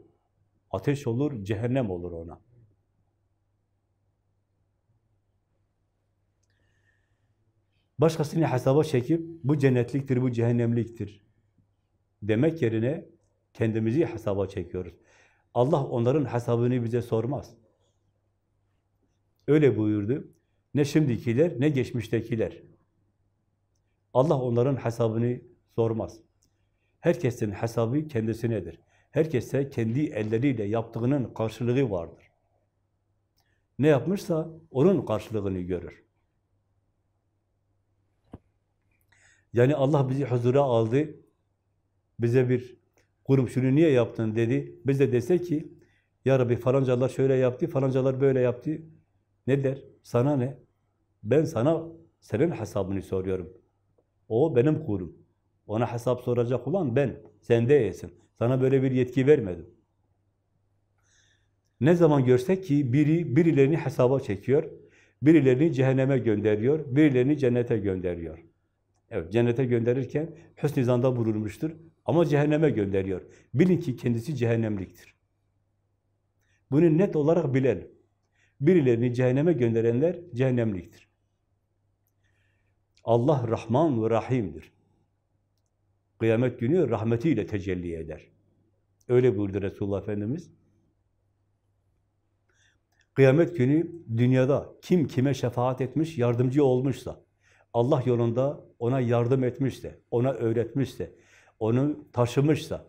Ateş olur, cehennem olur ona. Başkasını hesaba çekip bu cennetliktir, bu cehennemliktir demek yerine kendimizi hesaba çekiyoruz. Allah onların hesabını bize sormaz. Öyle buyurdu. Ne şimdikiler ne geçmiştekiler. Allah onların hesabını sormaz. Herkesin hesabı kendisinedir. Herkese kendi elleriyle yaptığının karşılığı vardır. Ne yapmışsa onun karşılığını görür. Yani Allah bizi huzura aldı, bize bir kurum şunu niye yaptın dedi. Biz de dese ki ya Rabbi falancalar şöyle yaptı, falancalar böyle yaptı. Ne der? Sana ne? Ben sana senin hesabını soruyorum. O benim kurum. Ona hesap soracak olan ben. Sen değilsin. Sana böyle bir yetki vermedim. Ne zaman görsek ki biri birilerini hesaba çekiyor, birilerini cehenneme gönderiyor, birilerini cennete gönderiyor. Evet, cennete gönderirken hüsnü zanda bulunmuştur. Ama cehenneme gönderiyor. Bilin ki kendisi cehennemliktir. Bunu net olarak bilelim. Birilerini cehenneme gönderenler cehennemliktir. Allah Rahman ve Rahim'dir. Kıyamet günü rahmetiyle tecelli eder. Öyle buyurdu Resulullah Efendimiz. Kıyamet günü dünyada kim kime şefaat etmiş, yardımcı olmuşsa, Allah yolunda ona yardım etmişse, ona öğretmişse, onu taşımışsa,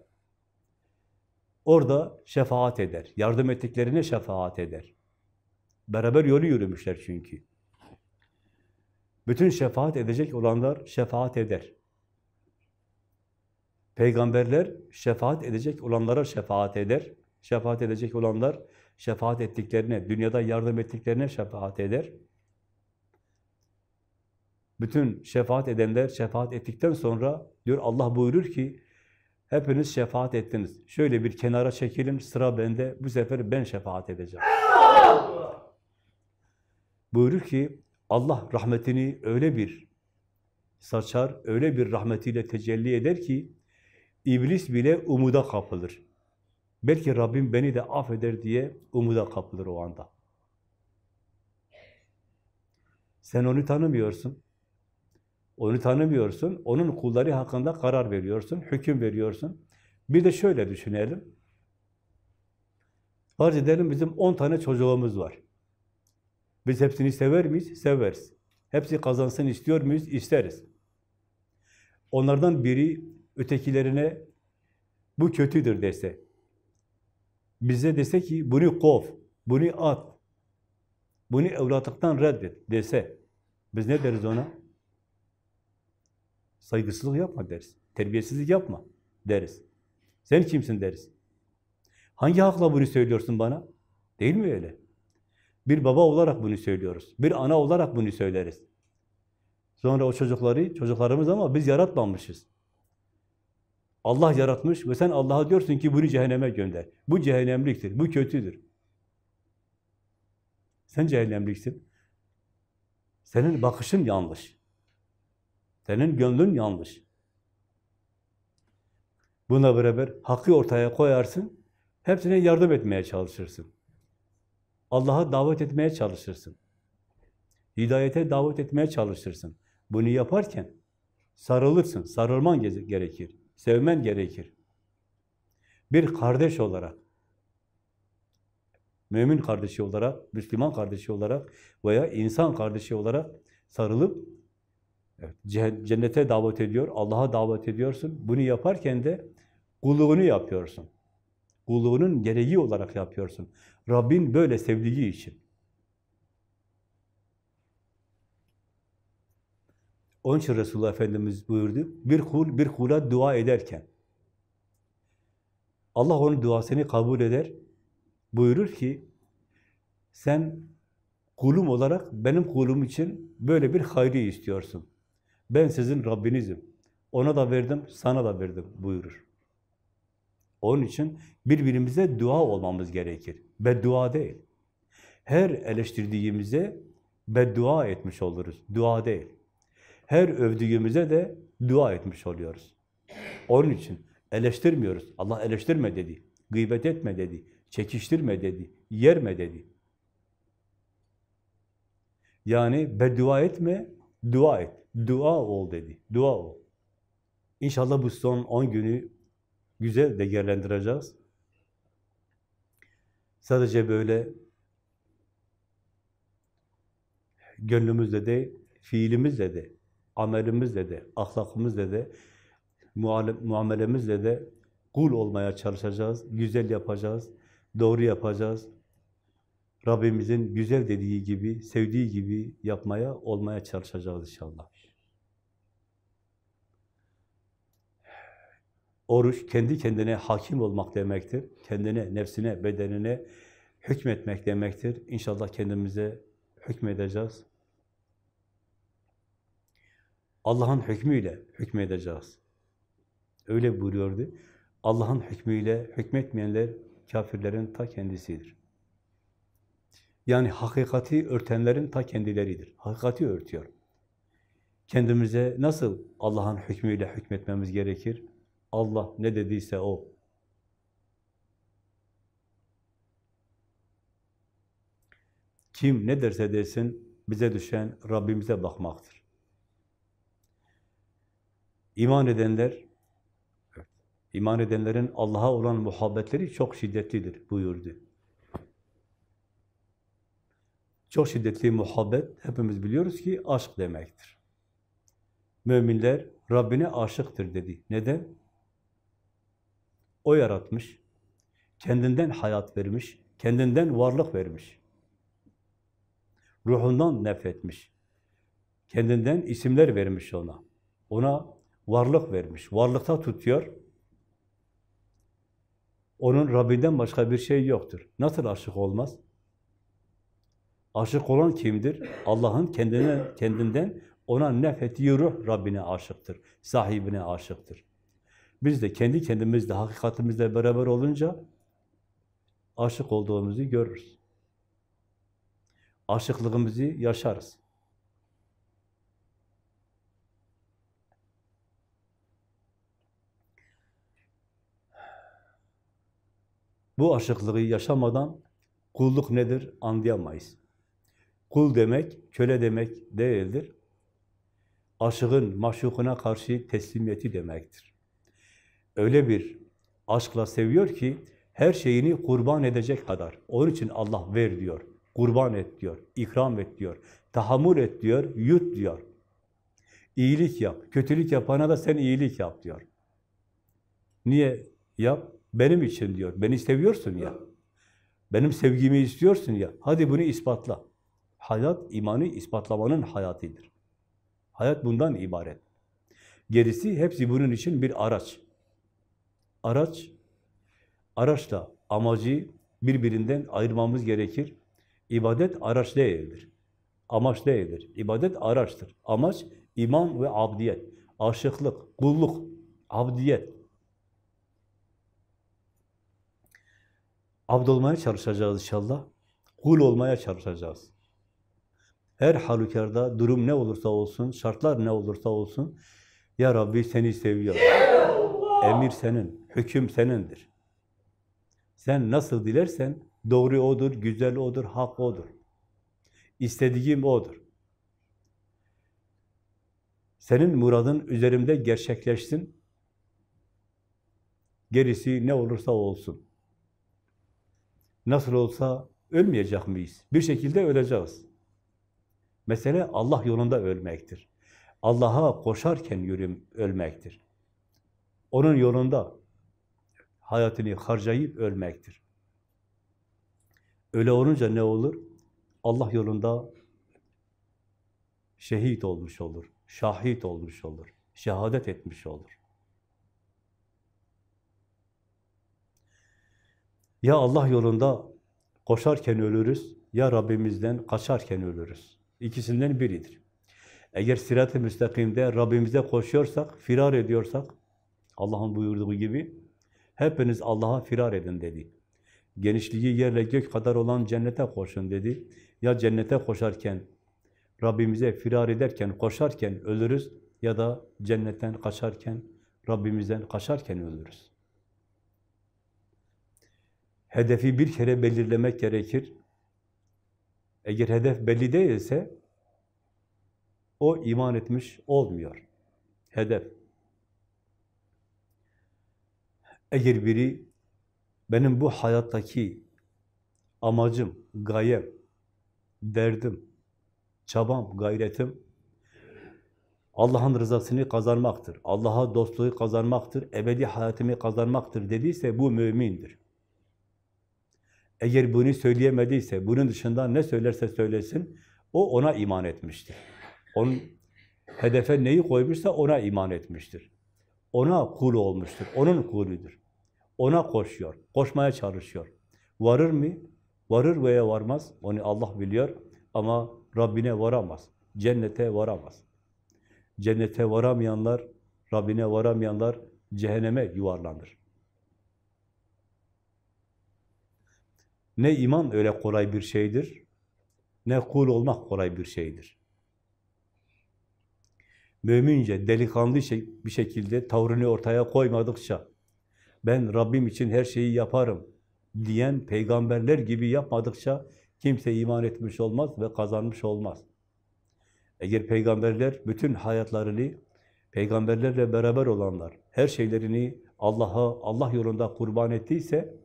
orada şefaat eder. Yardım ettiklerine şefaat eder. Beraber yolu yürümüşler çünkü. Bütün şefaat edecek olanlar şefaat eder. Peygamberler şefaat edecek olanlara şefaat eder. Şefaat edecek olanlar şefaat ettiklerine, dünyada yardım ettiklerine şefaat eder. Bütün şefaat edenler şefaat ettikten sonra diyor Allah buyurur ki hepiniz şefaat ettiniz. Şöyle bir kenara çekelim sıra bende. Bu sefer ben şefaat edeceğim. Buyurur ki Allah rahmetini öyle bir saçar, öyle bir rahmetiyle tecelli eder ki iblis bile umuda kapılır. Belki Rabbim beni de affeder diye umuda kapılır o anda. Sen onu tanımıyorsun. Onu tanımıyorsun, onun kulları hakkında karar veriyorsun, hüküm veriyorsun. Bir de şöyle düşünelim. Farz edelim bizim 10 tane çocuğumuz var. Biz hepsini sever miyiz? Severiz. Hepsi kazansın istiyor muyuz? İsteriz. Onlardan biri ötekilerine bu kötüdür dese, bize dese ki bunu kov, bunu at, bunu evlatlıktan reddet dese, biz ne deriz ona? Saygısızlık yapma deriz. Terbiyesizlik yapma deriz. Sen kimsin deriz. Hangi hakla bunu söylüyorsun bana? Değil mi öyle? Bir baba olarak bunu söylüyoruz. Bir ana olarak bunu söyleriz. Sonra o çocukları, çocuklarımız ama biz yaratmamışız. Allah yaratmış ve sen Allah'a diyorsun ki bunu cehenneme gönder. Bu cehennemliktir, bu kötüdür. Sen cehennemliksin. Senin bakışın yanlış. Senin gönlün yanlış. Buna beraber hakkı ortaya koyarsın, hepsine yardım etmeye çalışırsın. Allah'a davet etmeye çalışırsın. Hidayete davet etmeye çalışırsın. Bunu yaparken sarılırsın, sarılman gerekir, sevmen gerekir. Bir kardeş olarak, mümin kardeşi olarak, Müslüman kardeşi olarak veya insan kardeşi olarak sarılıp evet, cennete davet ediyor, Allah'a davet ediyorsun. Bunu yaparken de kulluğunu yapıyorsun. Kulluğunun gereği olarak yapıyorsun. Rabbin böyle sevdiği için. Onun için Resulullah Efendimiz buyurdu, bir kul bir kula dua ederken, Allah onun duasını kabul eder, buyurur ki, sen kulum olarak benim kulum için böyle bir hayrı istiyorsun. Ben sizin Rabbinizim. Ona da verdim, sana da verdim buyurur. Onun için birbirimize dua olmamız gerekir. Beddua değil. Her eleştirdiğimize beddua etmiş oluruz. Dua değil. Her övdüğümüze de dua etmiş oluyoruz. Onun için eleştirmiyoruz. Allah eleştirme dedi. Gıybet etme dedi. Çekiştirme dedi. Yerme dedi. Yani beddua etme, dua et. Dua ol dedi. Dua ol. İnşallah bu son 10 günü güzel değerlendireceğiz. Sadece böyle gönlümüzle de, fiilimizle de, amelimizle de, ahlakımızla de, muamelemizle de kul olmaya çalışacağız, güzel yapacağız, doğru yapacağız. Rabbimizin güzel dediği gibi, sevdiği gibi yapmaya, olmaya çalışacağız inşallah. Oruç kendi kendine hakim olmak demektir. Kendine, nefsine, bedenine hükmetmek demektir. İnşallah kendimize hükmedeceğiz. Allah'ın hükmüyle hükmedeceğiz. Öyle buyuruyordu. Allah'ın hükmüyle hükmetmeyenler kafirlerin ta kendisidir. Yani hakikati örtenlerin ta kendileridir. Hakikati örtüyor. Kendimize nasıl Allah'ın hükmüyle hükmetmemiz gerekir? Allah ne dediyse o. Kim ne derse desin, bize düşen Rabbimize bakmaktır. İman edenler, iman edenlerin Allah'a olan muhabbetleri çok şiddetlidir buyurdu. Çok şiddetli muhabbet, hepimiz biliyoruz ki aşk demektir. Müminler Rabbine aşıktır dedi. Neden? O yaratmış, kendinden hayat vermiş, kendinden varlık vermiş. Ruhundan nefretmiş. Kendinden isimler vermiş ona. Ona varlık vermiş. Varlıkta tutuyor. Onun Rabbinden başka bir şey yoktur. Nasıl aşık olmaz? Aşık olan kimdir? Allah'ın kendine, kendinden ona nefettiği ruh Rabbine aşıktır. Sahibine aşıktır. Biz de kendi kendimizle, hakikatimizle beraber olunca aşık olduğumuzu görürüz. Aşıklığımızı yaşarız. Bu aşıklığı yaşamadan kulluk nedir anlayamayız. Kul demek, köle demek değildir. Aşığın maşukuna karşı teslimiyeti demektir öyle bir aşkla seviyor ki her şeyini kurban edecek kadar. Onun için Allah ver diyor, kurban et diyor, ikram et diyor, tahammül et diyor, yut diyor. İyilik yap, kötülük yapana da sen iyilik yap diyor. Niye yap? Benim için diyor, beni seviyorsun ya. Benim sevgimi istiyorsun ya, hadi bunu ispatla. Hayat, imanı ispatlamanın hayatıdır. Hayat bundan ibaret. Gerisi hepsi bunun için bir araç. Araç, araçla amacı birbirinden ayırmamız gerekir. İbadet araç değildir. Amaç değildir. İbadet araçtır. Amaç iman ve abdiyet. Aşıklık, kulluk, abdiyet. Abd olmaya çalışacağız inşallah. Kul olmaya çalışacağız. Her halükarda durum ne olursa olsun, şartlar ne olursa olsun, Ya Rabbi seni seviyorum. Emir senin, hüküm senindir. Sen nasıl dilersen Doğru O'dur, güzel O'dur, hak O'dur. İstediğim O'dur. Senin muradın üzerimde gerçekleşsin. Gerisi ne olursa olsun. Nasıl olsa ölmeyecek miyiz? Bir şekilde öleceğiz. Mesele Allah yolunda ölmektir. Allah'a koşarken yürüm ölmektir. Onun yolunda hayatını harcayıp ölmektir. Öyle olunca ne olur? Allah yolunda şehit olmuş olur, şahit olmuş olur, şehadet etmiş olur. Ya Allah yolunda koşarken ölürüz, ya Rabbimizden kaçarken ölürüz. İkisinden biridir. Eğer sirat-ı müstakimde Rabbimize koşuyorsak, firar ediyorsak, Allah'ın buyurduğu gibi, hepiniz Allah'a firar edin dedi. Genişliği yerle gök kadar olan cennete koşun dedi. Ya cennete koşarken, Rabbimize firar ederken, koşarken ölürüz ya da cennetten kaçarken, Rabbimizden kaçarken ölürüz. Hedefi bir kere belirlemek gerekir. Eğer hedef belli değilse, o iman etmiş olmuyor. Hedef. Eğer biri benim bu hayattaki amacım, gayem, derdim, çabam, gayretim Allah'ın rızasını kazanmaktır. Allah'a dostluğu kazanmaktır. Ebedi hayatımı kazanmaktır dediyse bu mümindir. Eğer bunu söyleyemediyse, bunun dışında ne söylerse söylesin, o ona iman etmiştir. Onun hedefe neyi koymuşsa ona iman etmiştir. Ona kul olmuştur, onun kuludur. Ona koşuyor, koşmaya çalışıyor. Varır mı? Varır veya varmaz, onu Allah biliyor ama Rabbine varamaz, cennete varamaz. Cennete varamayanlar, Rabbine varamayanlar cehenneme yuvarlanır. Ne iman öyle kolay bir şeydir, ne kul olmak kolay bir şeydir. Mümince, delikanlı şey, bir şekilde tavrını ortaya koymadıkça, ben Rabbim için her şeyi yaparım diyen peygamberler gibi yapmadıkça kimse iman etmiş olmaz ve kazanmış olmaz. Eğer peygamberler bütün hayatlarını, peygamberlerle beraber olanlar, her şeylerini Allah'a, Allah yolunda kurban ettiyse,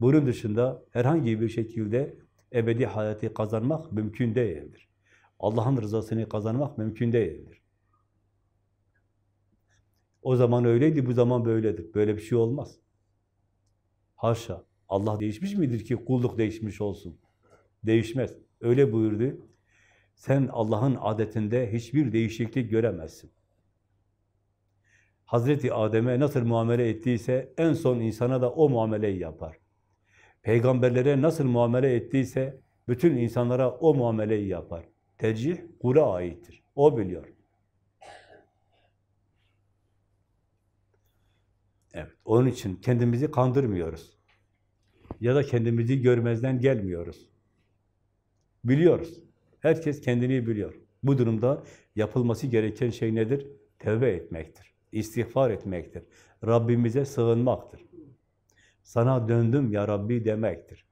bunun dışında herhangi bir şekilde ebedi hayatı kazanmak mümkün değildir. Allah'ın rızasını kazanmak mümkün değildir. O zaman öyleydi, bu zaman böyledir. Böyle bir şey olmaz. Haşa. Allah değişmiş midir ki kulluk değişmiş olsun? Değişmez. Öyle buyurdu. Sen Allah'ın adetinde hiçbir değişiklik göremezsin. Hazreti Adem'e nasıl muamele ettiyse en son insana da o muameleyi yapar. Peygamberlere nasıl muamele ettiyse bütün insanlara o muameleyi yapar. Tercih kura aittir. O biliyor. Evet, onun için kendimizi kandırmıyoruz. Ya da kendimizi görmezden gelmiyoruz. Biliyoruz. Herkes kendini biliyor. Bu durumda yapılması gereken şey nedir? Tevbe etmektir. İstiğfar etmektir. Rabbimize sığınmaktır. Sana döndüm ya Rabbi demektir.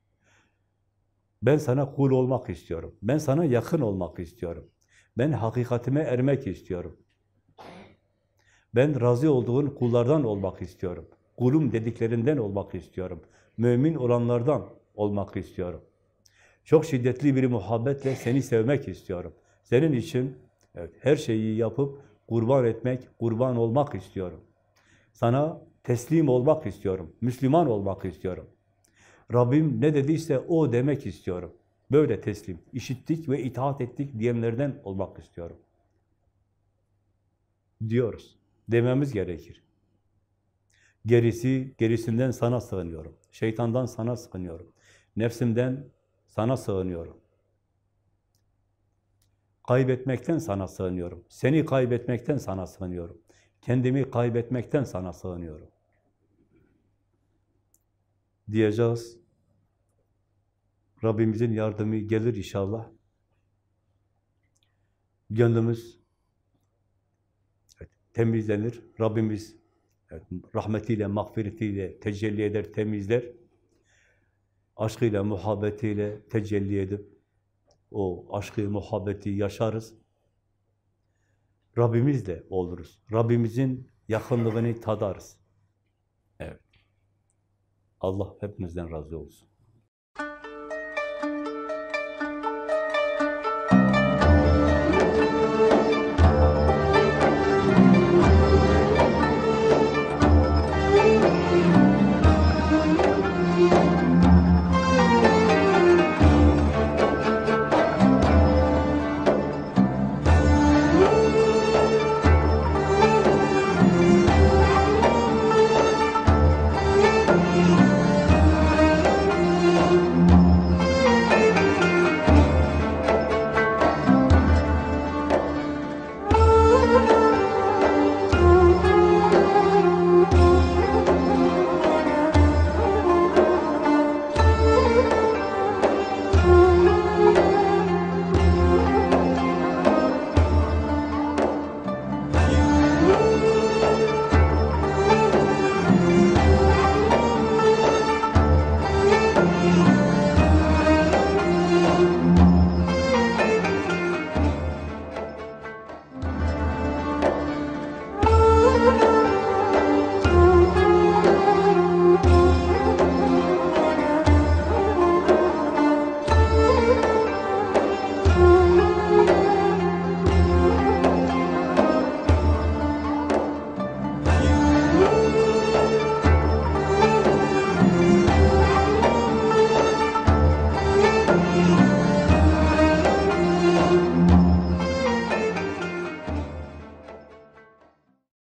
Ben sana kul olmak istiyorum. Ben sana yakın olmak istiyorum. Ben hakikatime ermek istiyorum. Ben razı olduğun kullardan olmak istiyorum. Kulum dediklerinden olmak istiyorum. Mümin olanlardan olmak istiyorum. Çok şiddetli bir muhabbetle seni sevmek istiyorum. Senin için evet, her şeyi yapıp kurban etmek, kurban olmak istiyorum. Sana teslim olmak istiyorum. Müslüman olmak istiyorum. Rabbim ne dediyse o demek istiyorum. Böyle teslim, işittik ve itaat ettik diyenlerden olmak istiyorum. Diyoruz. Dememiz gerekir. Gerisi, gerisinden sana sığınıyorum. Şeytandan sana sığınıyorum. Nefsimden sana sığınıyorum. Kaybetmekten sana sığınıyorum. Seni kaybetmekten sana sığınıyorum. Kendimi kaybetmekten sana sığınıyorum. Diyeceğiz. Rabbimizin yardımı gelir inşallah. Gönlümüz temizlenir. Rabbimiz evet, rahmetiyle, mağfiretiyle tecelli eder, temizler. aşkıyla, muhabbetiyle tecelli edip o aşkı, muhabbeti yaşarız. Rabbimizle oluruz. Rabbimizin yakınlığını tadarız. Evet. Allah hepimizden razı olsun.